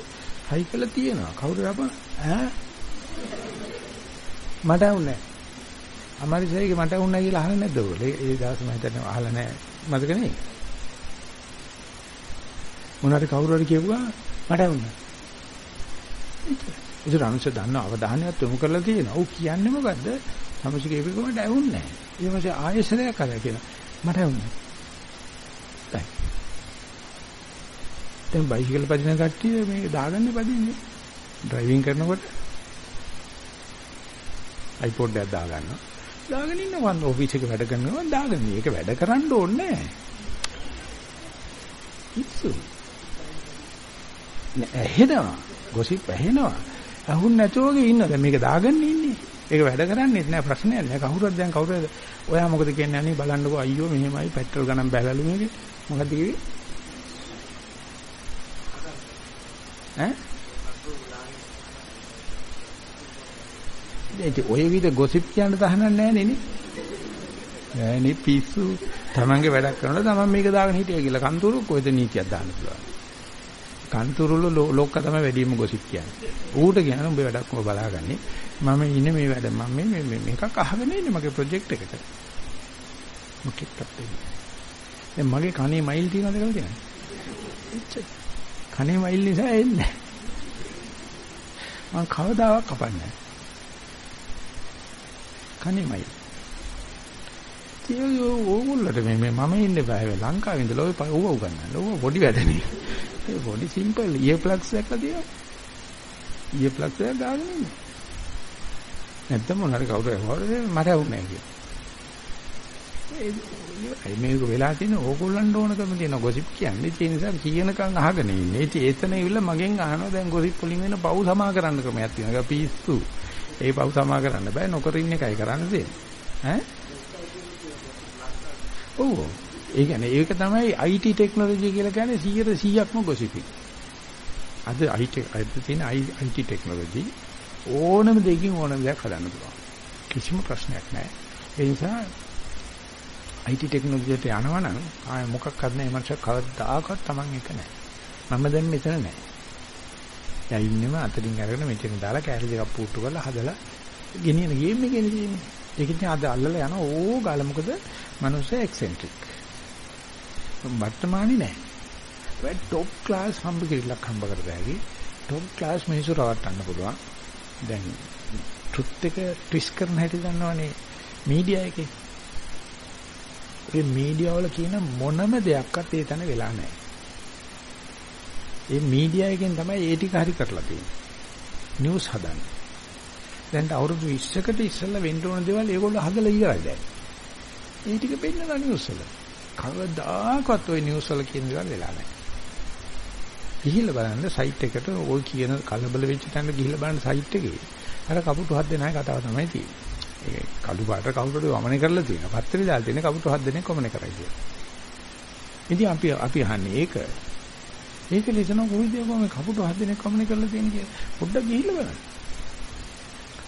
හයි කළා තියෙනවා. කවුරු අප ඈ? මට වුනේ අමාරිසයිගේ මට වුණා කියලා අහලා නැද්ද ඔයගොල්ලෝ? ඒ දවස් මම හිතන්නේ අහලා නැහැ මතක නේ මොනාරි කවුරු හරි කියුවා මට වුණා ඒතර අනුස දන්න අවධානයත් යොමු කරලා තියෙනවා. ඌ කියන්නේ මොකද්ද? සමසික ඒකකට ඇහුන්නේ නැහැ. ඊට පස්සේ ආයෙසරයක් කරලා කියනවා. මට ඇහුන්නේ. දැන්. දැන් බයිසිකල් පදින කට්ටිය මේක දාගන්නේ පදින්නේ. ඩ්‍රයිවිං කරනකොට iPod එකක් දාගන්නවා. දාගෙන ඉන්නවා ඔෆිස් එකේ වැඩ කරනවා දාගෙන. මේක වැඩ කරන්න ඕනේ නැහැ. ඉස්සු. නෑ ඇහෙනවා. ගොසිප් ඇහෙනවා. අහුන් නැතුවගේ ඉන්නවා. දැන් මේක දාගන්න ඉන්නේ. ඒක වැඩ කරන්නේ නැහැ ප්‍රශ්නයක් නැහැ. කවුරුත් දැන් කවුරුද ඔයා මොකද කියන්නේ අනේ බලන්නකෝ අයියෝ මෙහෙමයි පෙට්‍රල් ගණන් බැලලු මේකේ. මොකද කිව්වේ? ඈ? ඒ ඔය විදිහ ගොසිප් කියන්න තහනම් නැහැ නේ නේ. නෑනේ පිස්සු. Tamange වැඩක් කරනකොට Taman මේක දාගෙන හිටියා කියලා කන්තුරු කොහෙද නීතියක් දාන්න පුළුවන්. කන්තුරුල ලෝක තමයි වැඩිම ගොසිප් කියන්නේ. ඌට කියන උඹ වැඩක් ඔබ බලාගන්නේ. මම ඉන්නේ මේ වැඩ මම මේ මේ මේකක් අහගෙන ඉන්නේ මගේ ප්‍රොජෙක්ට් එකට. මොකෙක්ද දැන් මගේ කනේ මයිල් තියනවද කියලා කියන්නේ. කනේ මයිල් නිසා එන්නේ. මම කවදාවත් කපන්නේ නැහැ. කනේ මයිල්. ඒ ඕගොල්ලන්ට මේ මේ මම ඉන්නේ බෑ ලංකාවේ ඉඳලා ඔය ඕව උගන්නන්න. ඕව පොඩි වැඩනේ. ඒ පොඩි සිම්පල් ඉයර් ප්ලග්ස් එකක් තියෙනවා. ඉයර් ප්ලග්ස් එකක් දාගෙන ඉන්නේ. නැත්නම් මොනාරි කවුරු හොරේ මට වුනේ කියලා. ඒ මේක වෙලා තියෙන ඕගොල්ලන්ට ඕනකම තියෙන ගොසිප් කියන්නේ ඒ නිසා කියනකම් අහගෙන ඉන්නේ. ඉතින් එතන ඉවිල්ලා මගෙන් අහනවා දැන් ගොසිප් වලින් වෙන පව් සමා කරන්න ක්‍රමයක් තියෙනවා. ඒක පිස්සු. ඒ පව් සමා කරන්න බෑ නොකර ඉන්න එකයි කරන්න තියෙන්නේ. ඈ ඔව්. ඒ කියන්නේ ඒක තමයි IT ටෙක්නොලොජි කියලා කියන්නේ 100%ක්ම ගොසිපින්. අද IT අද තියෙන IT ටෙක්නොලොජි ඕනම දෙයකින් ඕනම දෙයක් හදන්න පුළුවන්. කිසිම ප්‍රශ්නයක් නැහැ. ඒ නිසා IT ටෙක්නොලොජියට යනවනම් ආය මොකක්වත් නැහැ මනස කවදාකවත් Taman එක නැහැ. මම දැන් මෙතන නැහැ. දැන් ඉන්නම අතරින් අරගෙන මෙතන දාලා කැරි දෙකක් පුට්ටු කරලා හදලා ගෙනියන ගේම් එකේ නෙමෙයි. ඒක ඉතින් අද අල්ලලා යන ඕ ගාල මොකද මනුස්සය එක්සෙන්ට්‍රික්. වර්තමානයේ නැහැ. ඒ টොප් ක්ලාස් හම්බ කිරිලක් හම්බ කරගෑවි. টොප් ක්ලාස් මිනිස්සු රවට්ටන්න පුළුවන්. දැන් ට්‍රුත් එක ට්විස්ට් කරන හැටි දන්නවනේ මීඩියා එකේ. ඒ මීඩියා වල කියන මොනම දෙයක්වත් ඒ තැන වෙලා නැහැ. ඒ මීඩියා එකෙන් තමයි ඒ ටික හරි කරලා තියෙන්නේ. නිවුස් හදන්නේ. දැන් අවුරුදු 20කට ඉස්සෙල්ලා වෙන්න ඕන දේවල් ඒගොල්ලෝ හදලා ඉවරයි දැන්. ඒ ටික පෙන්නලා නිවුස් වල. කවදාකවත් ওই නිවුස් වල කියන දේවල් වෙලා නැහැ. ගිහිල්ලා බලන්න සයිට් එකට ওই කියන කලබල වෙච්ච තැනට ගිහිල්ලා බලන්න සයිට් එකේ. අර කපුටු හත් දෙනායි කතාව තමයි තියෙන්නේ. ඒ කළු පාට කවුරුද වමනේ කරලා තියෙනවා. පත්තරේ දාලා තියෙන කපුටු හත් දෙනෙක් කොමනේ කරයි කියලා. ඉතින් අපි අපි අහන්නේ ඒක. ඒක ලෙසන කොයිද කොහොම කපුටු හත් දෙනෙක් කොමනේ කරලා තියෙන්නේ කියලා. පොඩ්ඩක් ගිහිල්ලා බලන්න.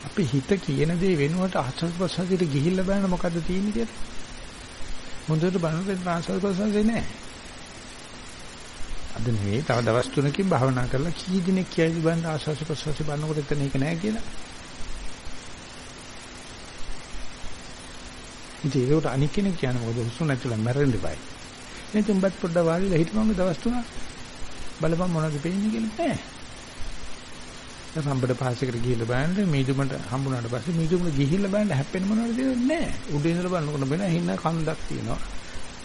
අපි හිත කියන දේ වෙනුවට ආස්වාද ප්‍රසාරයට ගිහිල්ලා බලන්න මොකද්ද තියෙන්නේ කියලා. හොඳට බලනකොට ආස්වාද ප්‍රසාරේ නෑ. අද නෙවෙයි තව දවස් තුනකින් භාවනා කරලා කී දිනක් කියයිද බලන්න ආස්වාද ප්‍රසාරේ බලනකොට එතන ඒක නෑ කියලා. ඉතින් ඒකට අනික් කෙනෙක් කියන්නේ මොකද හුස්ම නැතුලා මැරෙන්න බෑ. එතෙන් උඹත් පොඩ්ඩක් වාඩිලා හිටපන් දවස් තුනක් බලපන් මොනවද පේන්නේ කියලා නෑ. දැන් සම්බඩ පාසයකට ගිහිල්ලා බලන්න මීදුමට හම්බුනාට පස්සේ මීදුමට ගිහිල්ලා බලන්න හැප්පෙන මොනවද තියෙන්නේ නැහැ. උඩ ඉඳලා බලනකොට වෙන හින්න කන්දක් තියෙනවා.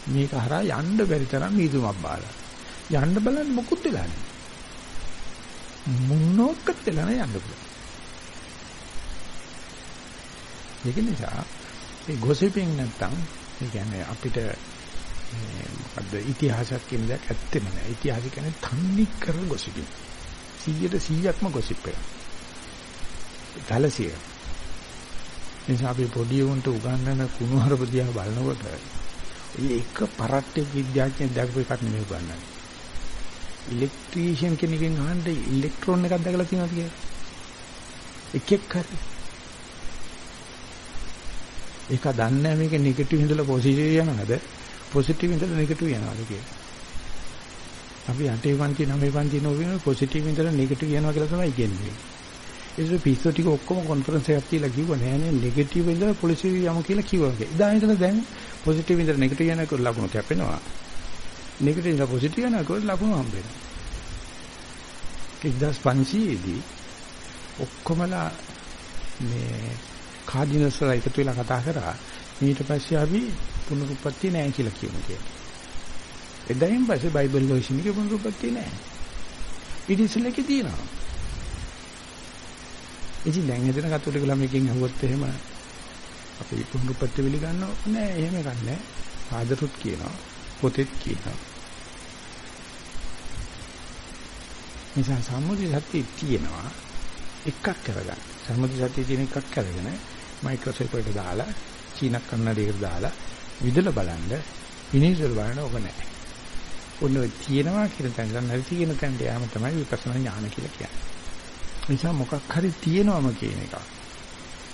මේක හරහා යන්න බැරි තරම් මීදුමක් බාලා. යන්න බලන්න මොකුත් වෙලා නැහැ. මොනොක්කත් වෙලා නැහැ යන්න පුළුවන්. ඒක නිසා ඒ ගොසිපින් නැත්තම් ඒ කියන්නේ අපිට මොකද්ද ඉතිහාසයක් කියන දෙයක් ඇත්තෙම නැහැ. ඉතිහාසය කියන්නේ තන්නේ කර ගොසිපින්. 100ට 100ක්ම ගොසිප් එක. තලසිය. නිසා අපි පොඩි උන්ට උගන්වන කුණුහරුප දිහා බලනකොට ඔය එක පරට්ටේ විද්‍යාඥයෙක් දැකපු එකක් නෙමෙයි උගන්වන්නේ. ඉලෙක්ට්‍රීෂියන් කෙනකින් අහන්න ඉලෙක්ට්‍රෝන එකක් දැකලා තියෙනවද කියලා. එකෙක් හරි. ඒක දන්නේ මේක නෙගටිව් ඉඳලා පොසිටිව් යනවද? පොසිටිව් ඉඳලා නෙගටිව් යනවද කියලා. අපි අටේ පන්ති නවයේ පන්ති නෝවෙන පොසිටිව් ඉඳලා නෙගටිව් යනවා කියලා තමයි කියන්නේ. ඒක පිස්සු ටික ඔක්කොම කොන්ෆරන්ස් එකක් තියලා කිව්වා නෑ නෑ නෙගටිව් ඉඳලා පොසිටිව් යමු කියලා කිව්වා. ඉදා ඉඳලා දැන් පොසිටිව් ඉඳලා නෙගටිව් යනකොට ලකුණු කැපෙනවා. නෙගටිව් ඉඳලා පොසිටිව් යනකොට ලකුණු හම්බ වෙනවා. 1500 දී ඔක්කොමලා මේ කාඩිනල්ස්ලා එකතු වෙලා කතා කරා. ඊට පස්සේ අපි පුනරුත්පත්ති නෑ කියලා කියමු කියලා. එදායින් පස්සේ බයිබල් ලෝෂිනික පුනරුත්පත්ති නැහැ. ඊට ඉස්සෙල්ලා එකේ තියෙනවා. ඉතින් දැන් හිතන කතෝලික ළමයිකින් අහුවොත් එහෙම අපි පුනරුත්පත්ති පිළිගන්නව නෑ එහෙම එකක් නෑ. ආදරුත් කියනවා පොතෙත් කියනවා. නිසා සම්මුති සත්‍ය තියෙනවා එකක් කරගන්න. සම්මුති සතිය තියෙන එකක් අරගෙන මයික්‍රොස්කෝප් එකට දාලා චීන කන්නඩියකට දාලා විදලා බලන්න විනිවිද බලන්න ඕක නැහැ. ඔන්න ඔය තියෙනවා කියන තැන නැති කියන තැනට යාම තමයි විපස්සනා ඥාන කියලා කියන්නේ. නිසා මොකක් හරි තියෙනවම කියන එක.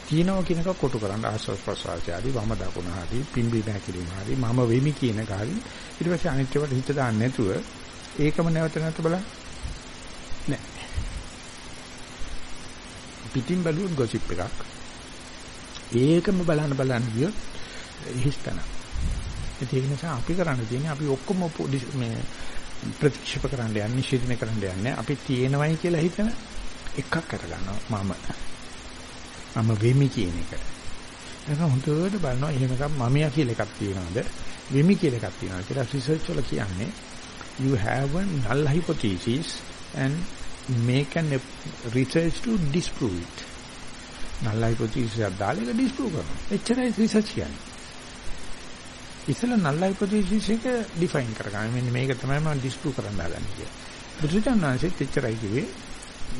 තියෙනවා කියන එක කොටු කරන්න ආස්වාස් ප්‍රසවාසය ආදී වම දකුණ ආදී පිම්බි බැකිලිම ආදී මම වෙමි කියන එක හරි. ඊට පස්සේ අනිත් ඒවාට හිත දාන්න නැතුව ඒකම නැවත නැවත බලන්න. නෑ. පිටින් බැලුවොත් ගොසිප් එකක්. ඒකම බලන්න බලන්න ගියොත් හිස්තන ඒක නිසා අපි කරන්න තියෙන්නේ අපි ඔක්කොම මේ ප්‍රතික්ෂේප කරන්න යන්නේ නිෂේධනය කරන්න යන්නේ අපි තියෙනවයි කියලා හිතන එකක් අර ගන්නවා මම මම වෙමි කියන එක. ඒක හොඳට බලනවා එහෙම එකක් මමියා කියලා එකක් තියෙනවද වෙමි කියලා එකක් තියෙනවද කියලා රිසර්ච් වල කියන්නේ you have a null hypothesis and make an research to disprove it. null hypothesis එක දාලා ඒක disprove කරනවා. එච්චරයි රිසර්ච් කියන්නේ. ඉතල null hypothesis එක define කරගන්න. මෙන්න මේක තමයි මම disprove කරන්න හදන්නේ කියලා. බුදුචානන්සෙත් එච්චරයි කිව්වේ.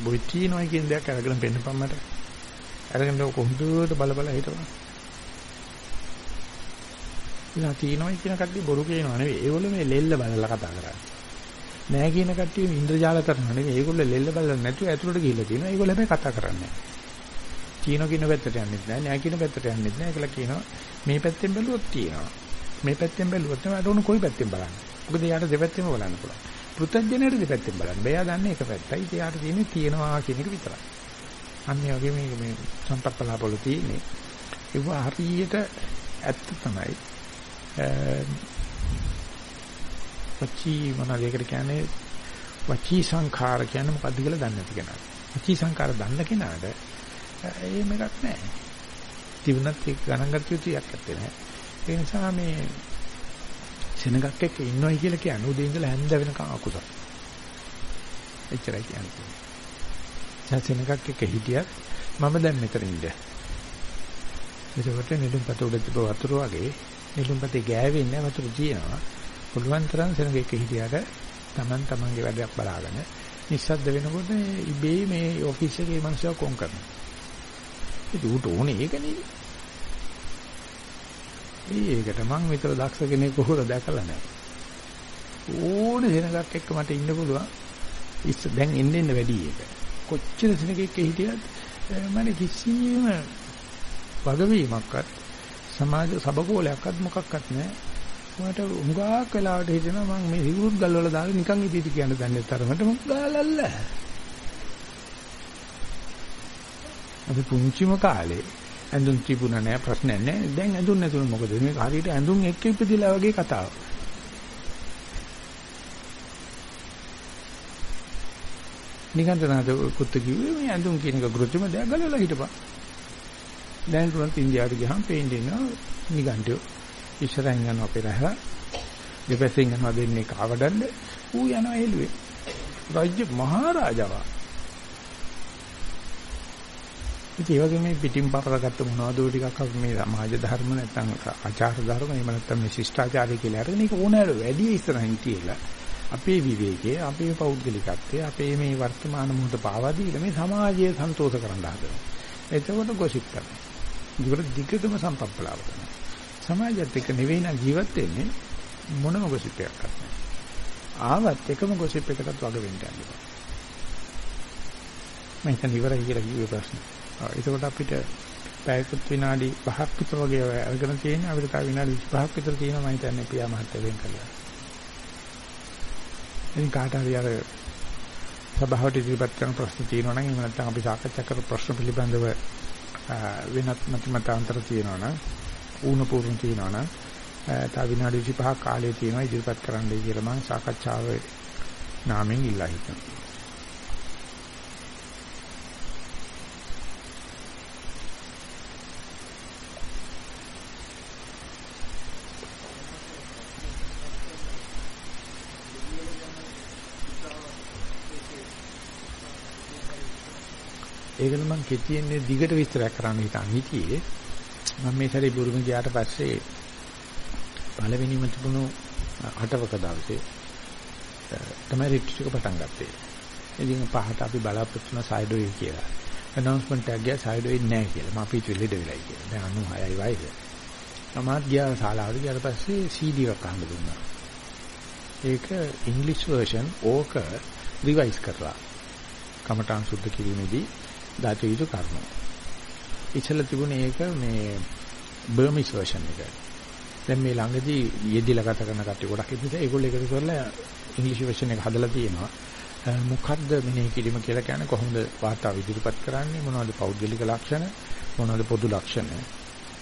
බොයි තියනවා කියන දෙයක් අරගෙන පෙන්නපම් මට. අරගෙන කොහොමද බල බල හිටපන්. ඉතින් තියනවා කියන කට්ටිය බොරු කියනවා නෙවෙයි. ඒගොල්ලෝ මේ ලෙල්ල බලලා කතා කරන්නේ. නෑ කියන කට්ටිය ඉන්ද්‍රජාල කරනවා නෙවෙයි. ඒගොල්ලෝ ලෙල්ල බලලා නැතුව ඇතුළට ගිහිල්ලා තියෙනවා. ඒගොල්ලෝ හැබැයි කතා කරන්නේ නෑ. තියනවා කියන පැත්තට යන්නෙත් නෑ. නෑ කියන පැත්තට යන්නෙත් නෑ. ඒකලා කියනවා මේ පැත්තෙන් බැලුවොත් තියෙනවා. මේ පැත්තෙන් බැලුවොත් තමයි අර උණු කොයි පැත්තෙන් බලන්නේ. මොකද යාට දෙපැත්තෙම බලන්න පුළුවන්. පෘථජ්ජනයට දෙපැත්තෙන් බලන්න. බෑ දන්නේ එක පැත්තයි. ඒ යාට තියෙන්නේ තියෙනවා කියන එක විතරයි. අන්න ඒ වගේ මේ මේ සම්පප්පලාපවල තියෙන්නේ. ඒව හරියට ඇත්ත තමයි. වචී මොනවාද ඒකට කියන්නේ වචී සංඛාර කියන්නේ මොකද්ද කියලා දන්නේ නැති කෙනා. වචී සංඛාර දන්න කෙනාට එහෙම එකක් නැහැ. තිබුණත් ඒක ගණන් ගන්න යුතු එකක් නැත්තේ. ඒ නිසා මේ සෙනගක් එක්ක ඉන්නවයි කියලා කියන්නේ උදේ ඉඳලා හැන්ද වෙනකන් අකුසල. එච්චරයි කියන්නේ. සෙනගක් එක්ක හිටියත් මම දැන් මෙතන ඉන්න. එතකොට නිලුම්පත උඩ තිබ්බ වතුර වගේ නිලුම්පතේ ගෑවෙන්නේ වතුර තියෙනවා. පුළුවන් තරම් සෙනග එක්ක හිටියට Taman tamanගේ වැඩක් බලාගෙන නිස්සද්ද වෙනකොට ඉබේ මේ ඔෆිස් එකේ මනුස්සයව කොම් කරනවා. ඒක උට ඕනේ ඒක නෙවෙයි. ඒකට මං විතර දක්ෂ කෙනෙක් කොහොමද දැකලා නැහැ. ඕනේ දෙනකක් එක්ක මට ඉන්න පුළුවන්. ඉස්ස දැන් එන්න එන්න වැඩි ඒක. කොච්චර දෙනෙක් හිටියත් මම කිසිම වගවීමක්වත් සමාජ සබකෝලයක්වත් මොකක්වත් නැහැ. මට උඟාක් වෙලාවට හිතෙනවා මම මේ හිරුත් ගල් වල දාලා නිකන් ඉදීටි කියන දන්නේ තරමට මම ගාලල්ල. අපි පුංචිම කාලේ ඇඳුම් තිබුණා නෑ ප්‍රශ්නයක් නෑ. දැන් ඇඳුම් නැතුන මොකද මේක හරියට ඇඳුම් එක්ක ඉපදිලා වගේ කතාවක්. නිකන්තනාද කුත්ත කිව්වේ මේ ඇඳුම් කියන එක કૃත්‍රිම දෙයක් ගලවලා හිටපන්. දැන් තුනත් ඉන්දියාවට ගියහම පේන්නේ නෝ නිගන්ටයෝ ඉස්සරහින් යනවා පෙරහැර දෙපැත්තෙන් යනවා දෙන්නේ කාවඩන්න ඌ යනවා එළුවේ. රාජ්‍ය මහරජාවා ඉතින් ඒ වගේ මේ පිටින් පරරගත්ත මොනවද ටිකක් අපි මේ සමාජ ධර්ම නැත්නම් ආචාර ධර්ම එහෙම නැත්නම් මේ ශිෂ්ටාචාරය කියලා අරගෙන ඒක ඕනෑර වැඩි ඉස්සරහින් තියලා අපේ විවේකයේ අපේ පෞද්ගලිකත්වයේ අපේ මේ වර්තමාන මොහොත පාවා දීලා මේ සමාජය සන්තෝෂ කරන්න හදනවා. එතකොට ගොසිප් කරනවා. ඒකට දිගටම සම්පප්පලාව කරනවා. සමාජයත් එක්ක නෙවෙයි නම් ජීවත් වෙන්නේ මොනම ගොසිප් එකක් නැහැ. ආවත් එකම ගොසිප් එකකට වග වෙන්න යනවා. මම හිතන්නේ ඉවරයි කියලා කිව්වේ ප්‍රශ්නේ. එතකොට අපිට පැයකට විනාඩි 5ක් විතර වගේ අරගෙන තියෙනවා අපිට තව විනාඩි 25ක් විතර තියෙනවා මම හිතන්නේ පියා මහත්තයා වෙන් කළා. ඉතින් කාට හරි අර සභාවට ඉදිරිපත් කරන ප්‍රශ්න තියෙනවා නම් එහෙම නැත්නම් අපි සාකච්ඡා කරපු ප්‍රශ්න පිළිබඳව වෙනත් මතමතාන්තර තියෙනවා නම් ඌණ පූර්ණ තියෙනවා නම් තව විනාඩි 25ක් කාලය තියෙනවා ඉදිරිපත් කරන්නයි කියලා මම සාකච්ඡාවේ නාමයෙන් ඉල්ලා හිටිනවා. ඒකන මම කෙටියෙන් දිගට විස්තරයක් කරන්න හිතන් හිටියේ මම මේ සැරේ බුරුම ගියාට පස්සේ පළවෙනිම තිබුණු අටවක දවසේ තමයි රිට්‍රීට් එක පටන් ගත්තේ. ඉතින් පහට අපි බලාපොරොත්තු වෙන සයිඩෝයි කියලා. announcement එකක් ගියා සයිඩ් වෙන්නේ නැහැ කියලා. මම අපිට ලෙඩ වෙලයි කියලා. දැන් 96යි වයස. මමත් ගියා ශාලාවට ගියාට පස්සේ CD එකක් අහන්න දුන්නා. ඒක ඉංග්‍රීසි version ඕක රිවයිස් කරලා. කමඨාන් සුද්ධ කිරීමේදී දාත යුතු කර්ම. ඉතල තිබුණේ ඒක මේ බර්මිස් version එක. දැන් මේ ළඟදී යෙදිලා ගත කරන කට්ටිය ගොඩක් ඉඳලා ඒගොල්ලෝ එකතු කරලා ඉංග්‍රීසි version එක හදලා තියෙනවා. මොකද්ද මෙනෙහි කිරීම කියලා කියන්නේ? කොහොමද වාතාව ඉදිරිපත් කරන්නේ? මොනවද පෞද්ගලික ලක්ෂණ? මොනවද පොදු ලක්ෂණ?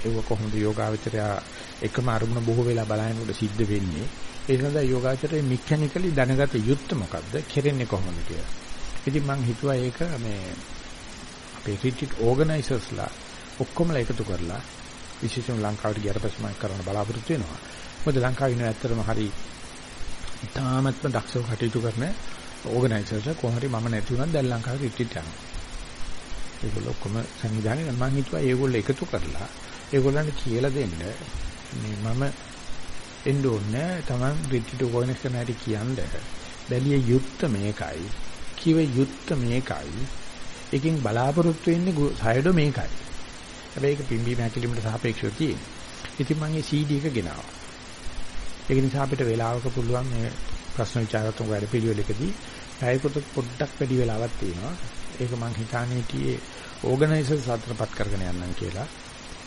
ඒව කොහොමද යෝගාවචරය එකම අරමුණ බොහෝ වෙලා බලනකොට සිද්ධ වෙන්නේ? ඒ සඳහා යෝගාචරයේ මෙකැනිකලි දැනගත යුත්තේ මොකද්ද? කෙරෙන්නේ කොහොමද කියලා. ඉතින් මම හිතුවා ඒක මේ අපේ රිට්‍රීට් ඕගනයිසර්ස්ලා ඔක්කොමලා එකතු කරලා විශේෂයෙන් ලංකාවට ගියට පස්සේ මම කරන්න බලාපොරොත්තු වෙනවා. මොකද ලංකාවේ ඉන්න ඇත්තටම හරි තාමත්ම දක්ෂව කටයුතු කරන ඕගනයිසර්ස්ලා කොහොම හරි මම නැති වුණත් දැන් ලංකාවේ රිට්‍රීට් යනවා. ඒගොල්ලෝ ඔක්කොම සංවිධානය මම හිතුවා ඒගොල්ලෝ එකතු කරලා ඒගොල්ලන්ට කියලා දෙන්න. මේ මම එන්න ඕනේ තමන් රිට්‍රීට් ඕගනයිස් කරන හැටි කියන්නේ. බැලිය යුත්ත මේකයි. කිව යුත්ත මේකයි. එකකින් බලාපොරොත්තු වෙන්නේ සයඩෝ මේකයි හැබැයි ඒක පිම්බීම හැකිලිමට සාපේක්ෂව තියෙනවා ඉතින් මම මේ CD එක ගෙනාවා ඒක නිසා අපිට වෙලාවක පුළුවන් මේ ප්‍රශ්න විචාරතුංග වැඩ පිළිවෙලකදී පැයකට පොඩ්ඩක් වැඩි වෙලාවක් තියෙනවා. ඒක මං හිතානේ හිටියේ ඕගනයිසර්ස් අතරපත් කරගෙන යන්නම් කියලා.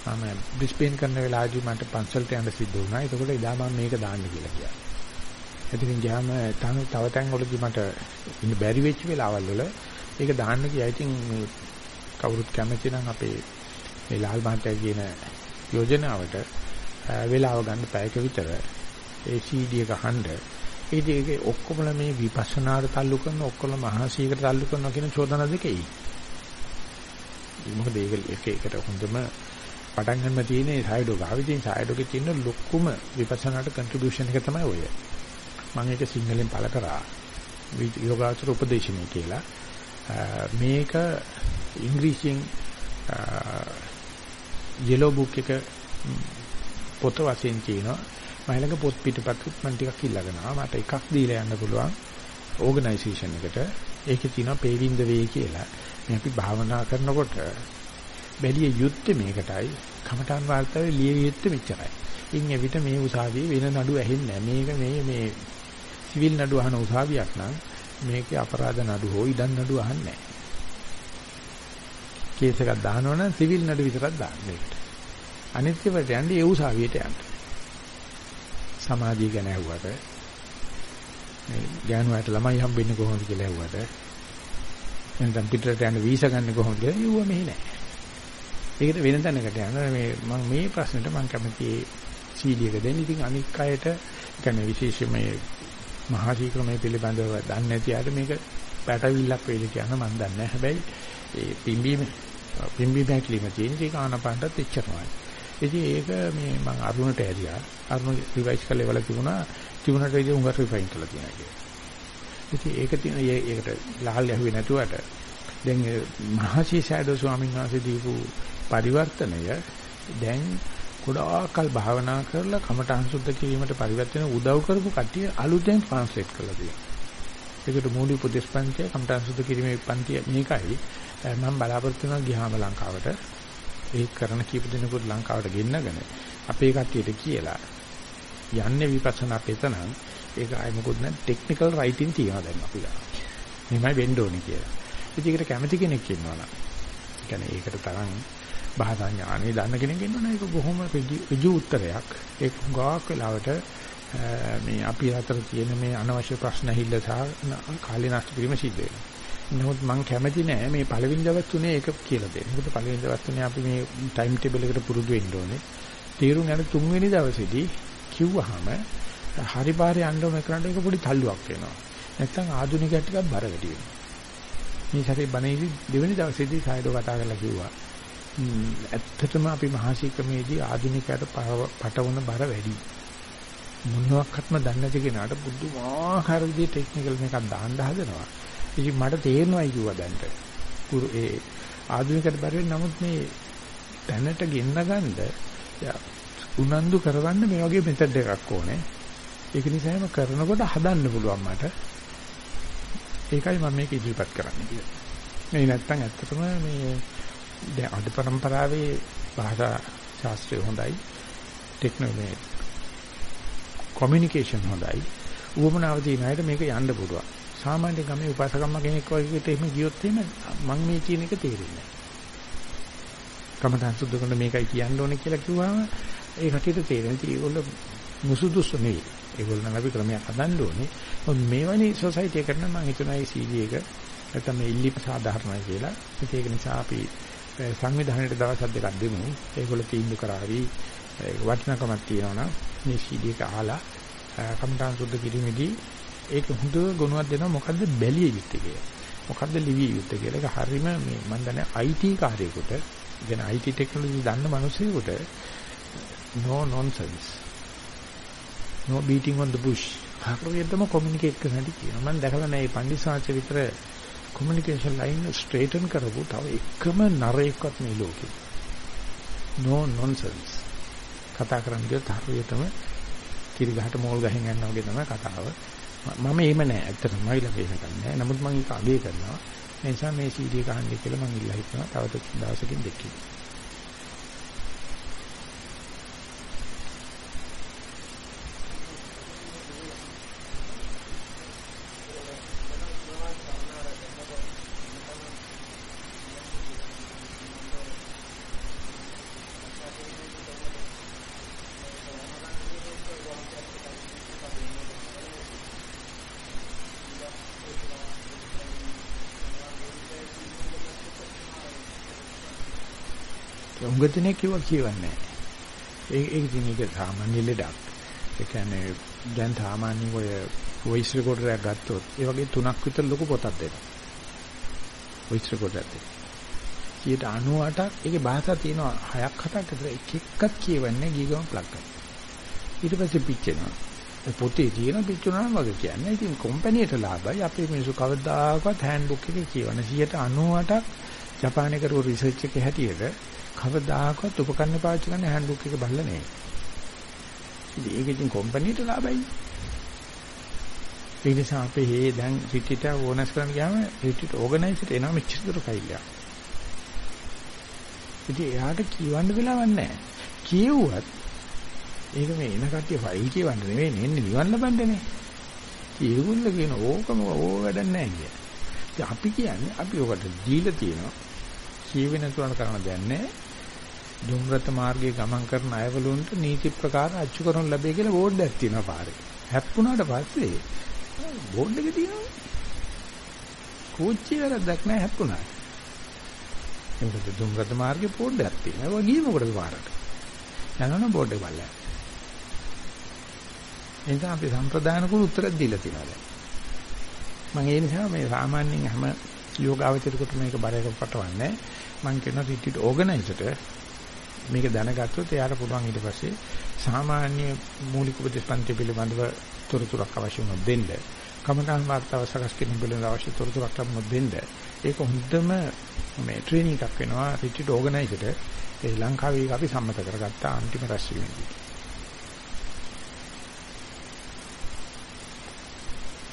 මම බ්‍රිස්බේන් කරන වෙලාවදී මට පන්සලට යන්න සිද්ධ වුණා. ඒකෝට ඉදා මම මේක දාන්න කියලා කිව්වා. ඉතින් ගියාම තන තව තැන් වලදී මට ඉන්න බැරි වෙච්ච වෙලාවල් වල ඒක දාන්න ගියා. ඉතින් මේ කවුරුත් කැමති නම් අපේ මේ ලාල් මහත්තයා කියන යෝජනාවට වෙලාව ගන්න පැයක විතර ඒ CD එක අහන්න ඉතින් ඒක ඔක්කොමලා මේ විපස්සනාට تعلق කරන ඔක්කොම මහාසීකට تعلق කරනවා කියන චෝදනා දෙකයි. මොකද ඒක එක එකට හොඳම පටන් ගන්න තියෙන්නේ සයිඩෝ ගාවිදින් සයිඩෝගේ තියෙන ලොකුම විපස්සනාට කන්ට්‍රිබියුෂන් එක තමයි ඔය. මම ඒක සිංහලෙන් පළ කරා. යෝගාචර උපදේශනය කියලා. මේක ඉංග්‍රීසියෙන් yellow book එක පොත වශයෙන් කියනවා මම ළඟ පොත් පිටපත් මම ටිකක් ඉල්ලගෙන ආවා. මට එකක් දීලා යන්න පුළුවන් ඕගනයිසේෂන් එකට. ඒකේ තියෙනවා paving the way කියලා. මේ අපි භාවනා කරනකොට බැලිය යුත්තේ මේකටයි. කමඨාන් වාර්තාවේ ලිය යුත්තේ මෙච්චරයි. ඉන් එවිට මේ උසාවියේ වෙන නඩු ඇහෙන්නේ මේක මේ මේ සිවිල් නඩු අහන උසාවියක් නම් මේකේ අපරාධ නඩු හෝ ඉඩම් නඩු අහන්නේ නැහැ. කේස් එකක් දානවනම් සිවිල් නඩු විතරක් දාන්න මේකට. අනිත් ඒවාට යන්නේ ඒ උසාවියට යන්න. සමාධිය ගැන ඇහුවට මේ ගෑනුවාට ළමයි හම්බෙන්නේ කොහොමද කියලා ඇහුවට එතන පිටරට යන වීසා ගන්න කොහොමද කියලා යුව මෙහි නෑ. ඒකට වෙන තැනකට යන මේ මම මේ ප්‍රශ්නෙට මම කැමති CD එක දෙන්න. ඉතින් අනික් අයට කියන්නේ විශේෂ මේ මහා ශීක්‍රමයේ පිළිබඳව දන්නේ නැති අයට මේක පැටවිල්ලක් වෙයිද කියන මම දන්නේ නැහැ. හැබැයි ඒ පිම්බීම පිම්බීම හැකීම තියෙන එක ආනපනටත් එච්චරමයි. ඉතින් ඒක මේ මම අරුණට ඇරියා. අරුණ රිවයිස් කරලා ඉවල තිබුණා. තිබුණට ඉතින් උඟ රිෆයින් කරලා තියෙනවා කියලා. ඉතින් ඒක තියෙන ඒකට ලහල් යහුවේ නැතුවට දැන් මහසි සෑඩෝ ස්වාමීන් වහන්සේ දීපු පරිවර්තනය දැන් ගොඩාක්කල් භාවනා කරලා කමඨං සුද්ධ කිරීමට පරිවර්තන උදව් කරපු කට්ටිය අලුතෙන් ට්‍රාන්ස්ලේට් කරලා තියෙනවා. ඒකට මූලික උපදේශ පන්තිය කමඨං සුද්ධ කිරීමේ පන්තිය මේකයි මම බලාපොරොත්තු වෙනවා ගියාම ලංකාවට ඒ කරන කීප දිනකට ලංකාවට ගෙන්නගෙන අපේ කට්ටියට කියලා යන්නේ විපස්සනා පෙතනම් ඒක අය මොකොත් නැ ටෙක්නිකල් රයිටින් තියනවා දැන් අපි ගන්න. මෙහෙමයි වෙන්න ඕනේ කියලා. ඉතින් ඒකට කැමති කෙනෙක් ඉන්නවා නම් කියන්නේ ඒකට තරම් භාෂා ඥානෙ දන්න කෙනෙක් ඉන්නවනේ ඒක බොහොම ඍජු උත්තරයක්. ඒක ගාක් වෙලාවට මේ අපි අතර තියෙන මේ අනවශ්‍ය ප්‍රශ්න හිල්ල සහ කාලේ නෂ්ට කිරීම සිද්ධ වෙනවා. නමුත් මම කැමති නෑ මේ පළවෙනි දවස් තුනේ ඒක කියලා දෙන්න. මොකද පළවෙනි දවස් තුනේ අපි මේ ටයිම් ටේබල් එකට පුරුදු වෙන්න ඕනේ. තීරුම් යන තුන්වෙනි දවසේදී කිව්වහම හරි පාරේ යන්න ඕන කරන්න ඒක පොඩි තල්ලුවක් වෙනවා. නැත්තම් ආධුනිකයෙක් ටිකක් බර වැඩි වෙනවා. මේ සැරේ බණේදී දෙවෙනි දවසේදී සායදෝ කතා කරලා කිව්වා. ඇත්තටම අපි මහසී ක්‍රමේදී ආධුනිකයට පටවන බර වැඩි. මොනවාක්වත්ම දන්නේ නැති කෙනාට බුදුමාහාර විදිහේ ටෙක්නිකල් මේකක් දාන්න හදනවා. ඉතින් මට තේරෙනවායි කිව්වා දැන්ට. කුරු ඒ ආධුනිකයට බැරි නමුත් මේ දැනට ගෙන්න ගන්න උනන්දු කරවන්න මේ වගේ මෙතඩ් එකක් ඕනේ. ඒක නිසාම කරනකොට හදන්න පුළුවන් මට. ඒකයි මම මේක ඉදිරිපත් කරන්න කියලා. මේ නැත්තම් ඇත්තටම මේ දැන් අද પરම්පරාවේ භාෂා ශාස්ත්‍රය හොඳයි. ටෙක්නොලොජි කොමියුනිකේෂන් හොඳයි. උවමනාව තියෙන අයට මේක යන්න පුළුවන්. සාමාන්‍ය ගමේ උපාසකම්ම කෙනෙක් වගේට එහෙම ගියොත් එහෙම මම මේ කියන එක තේරෙන්නේ නැහැ. කමතන් සුද්ධ කරන මේකයි කියන්න ඕනේ කියලා කිව්වම ඒ කටියට තේරෙන්නේ ඒගොල්ලෝ මුසුදුසු නෙවෙයි. ඒගොල්ලෝ නම් අපි ක්‍රමයක් හදන්න ඕනේ. මොකද මේවැනි සොසයිටි එකකට නම් මම හිතනවා මේ සීඩී එක නැත්නම් මේ ඉල්ලීම සාධාරණයි කියලා. ඒක නිසා අපි සංවිධානයේ දවස් දෙකක් දෙමු. ඒගොල්ලෝ තීන්දුව කරાવી වටිනකමක් තියෙනවා නම් මේ සීඩී එක අහලා කමඨාන් සුද්ධ කිරීමේදී ඒක හොඳ ගුණයක් දෙනවා මොකද්ද බැලිය යුත්තේ කියලා. මොකද්ද ලිවිය යුත්තේ කියලා. ඒක හරීම මේ මම දන්නේ IT කාර්යයකට, කියන IT ටෙක්නොලොජි දන්න මිනිසෙකුට no nonsense. no beating on the bush. හරියටම කොමියුනිකේට් කරන්නට කියනවා. මම දැකලා නැහැ මේ පන්දිසාච විතර කොමියුනිකේෂන් ලයින් ස්ට්‍රේටන් කරපු තව එකම නරයෙක්වත් මේ ලෝකේ. no nonsense. කතා කරන්න ගියොත් හරියටම කිරි ගහට මෝල් ගහෙන් යනවා වගේ තමයි කතාව. මම එහෙම නෑ. ඇත්තටම මම ළඟ එහෙම නෑ. නමුත් මම ඒක අගය කරනවා. ඒ නිසා මේ CD එක අහන්න කියලා මම ඉල්ලා හිටනවා. තව දවසකින් දෙකකින්. උගදිනේ කිව්වා කියවන්නේ ඒ ඒක ඉතින් ඒක සාමාන්‍ය ලෙඩක්. ඒ කියන්නේ දැන් සාමාන්‍ය ඔය වොයිස් රෙකෝඩර් එකක් ගත්තොත් ඒ වගේ තුනක් විතර ලොකු පොතක් දෙනවා. වොයිස් රෙකෝඩර් එකක්. 98ක් ඒකේ භාෂා තියෙනවා 6ක් 7ක් විතර එක එකක් කියවන්නේ ගීගම ප්ලග් කරලා. ඊට පස්සේ පිච්චෙනවා. ඒ පොතේ තියෙන පිච්චුණාම වගේ කියන්නේ. ඉතින් කම්පැනියට ලාභයි අපේ මිනිස්සු කවදාකවත් හෑන්ඩ් බුක් එකේ කියවන 98ක් ජපානයේ කරපු රිසර්ච් එකේ හැටියට කවදාකවත් උපකරණ පාවිච්චි කරන්න හෑන්ඩ් බුක් එක බලලා නැහැ. ඉතින් ඒක ඉතින් කම්පැනිට ලාභයි. ඒ නිසා අපේ හේ දැන් රිටිට ඕනස් කරන්න ගියාම රිටිට ඕගනයිසර් එනවා මෙච්චර දුර කයිලා. ඉතින් එයාට කියවන්න වෙලාවක් නැහැ. කියෙව්වත් ඒක මේ එන කට්ටිය ෆයිල් කියවන්න නෙවෙයි එන්නේ නිවන් ලබන්නනේ. ඒගොල්ලෝ කියන ඕකම ඕක වැඩක් නැහැ කිය. ඉතින් අපි කියන්නේ අපි ඔකට දීලා තියෙනවා. කියවෙන තුනට කරන්න දෙයක් නැහැ. දුම්රත මාර්ගයේ ගමන් කරන අයවලුන්ට නීති ප්‍රකාර අච්චු කරනු ලැබේ කියලා බෝඩ් එකක් තියෙනවා පාරේ. හැප්පුණාට පස්සේ බෝඩ් එක තියෙනවා. කෝච්චිය වැරද්දක් නැහැ හැප්පුණා. ඒකට දුම්රත මාර්ගයේ බෝඩ් එකක් තියෙනවා. ඒක ගියේ මොකටද පාරට? යනවනම් බෝඩ් එක බලන්න. එතන අපි සම්ප්‍රදාන කුළු උත්තර දීලා තියෙනවා දැන්. මම ඒ නිසා මේ සාමාන්‍යයෙන් හැම යෝගාවචරිකට මේක බරයක පටවන්නේ මම කියන රිට්‍රීට් ඕගනයිසර්ට මේක දැනගත්තොත් එයාට පුළුවන් ඊට පස්සේ සාමාන්‍ය මූලික උපදේශ පන්ති පිළිබඳව තොරතුරක් අවශ්‍ය වුණොත් දෙන්න. කමඨාන් වාර්තාව සකස් කිරීම පිළිබඳව අවශ්‍ය තොරතුරක් ලැබුණොත් දෙන්න. ඒක හොඳම මේ ට්‍රේනින් එකක් වෙනවා රිට්‍රීට් ඕගනයිසර්ට ඒ ලංකාවේ අපි සම්මත කරගත්ත අන්තිම රැස්වීමේදී.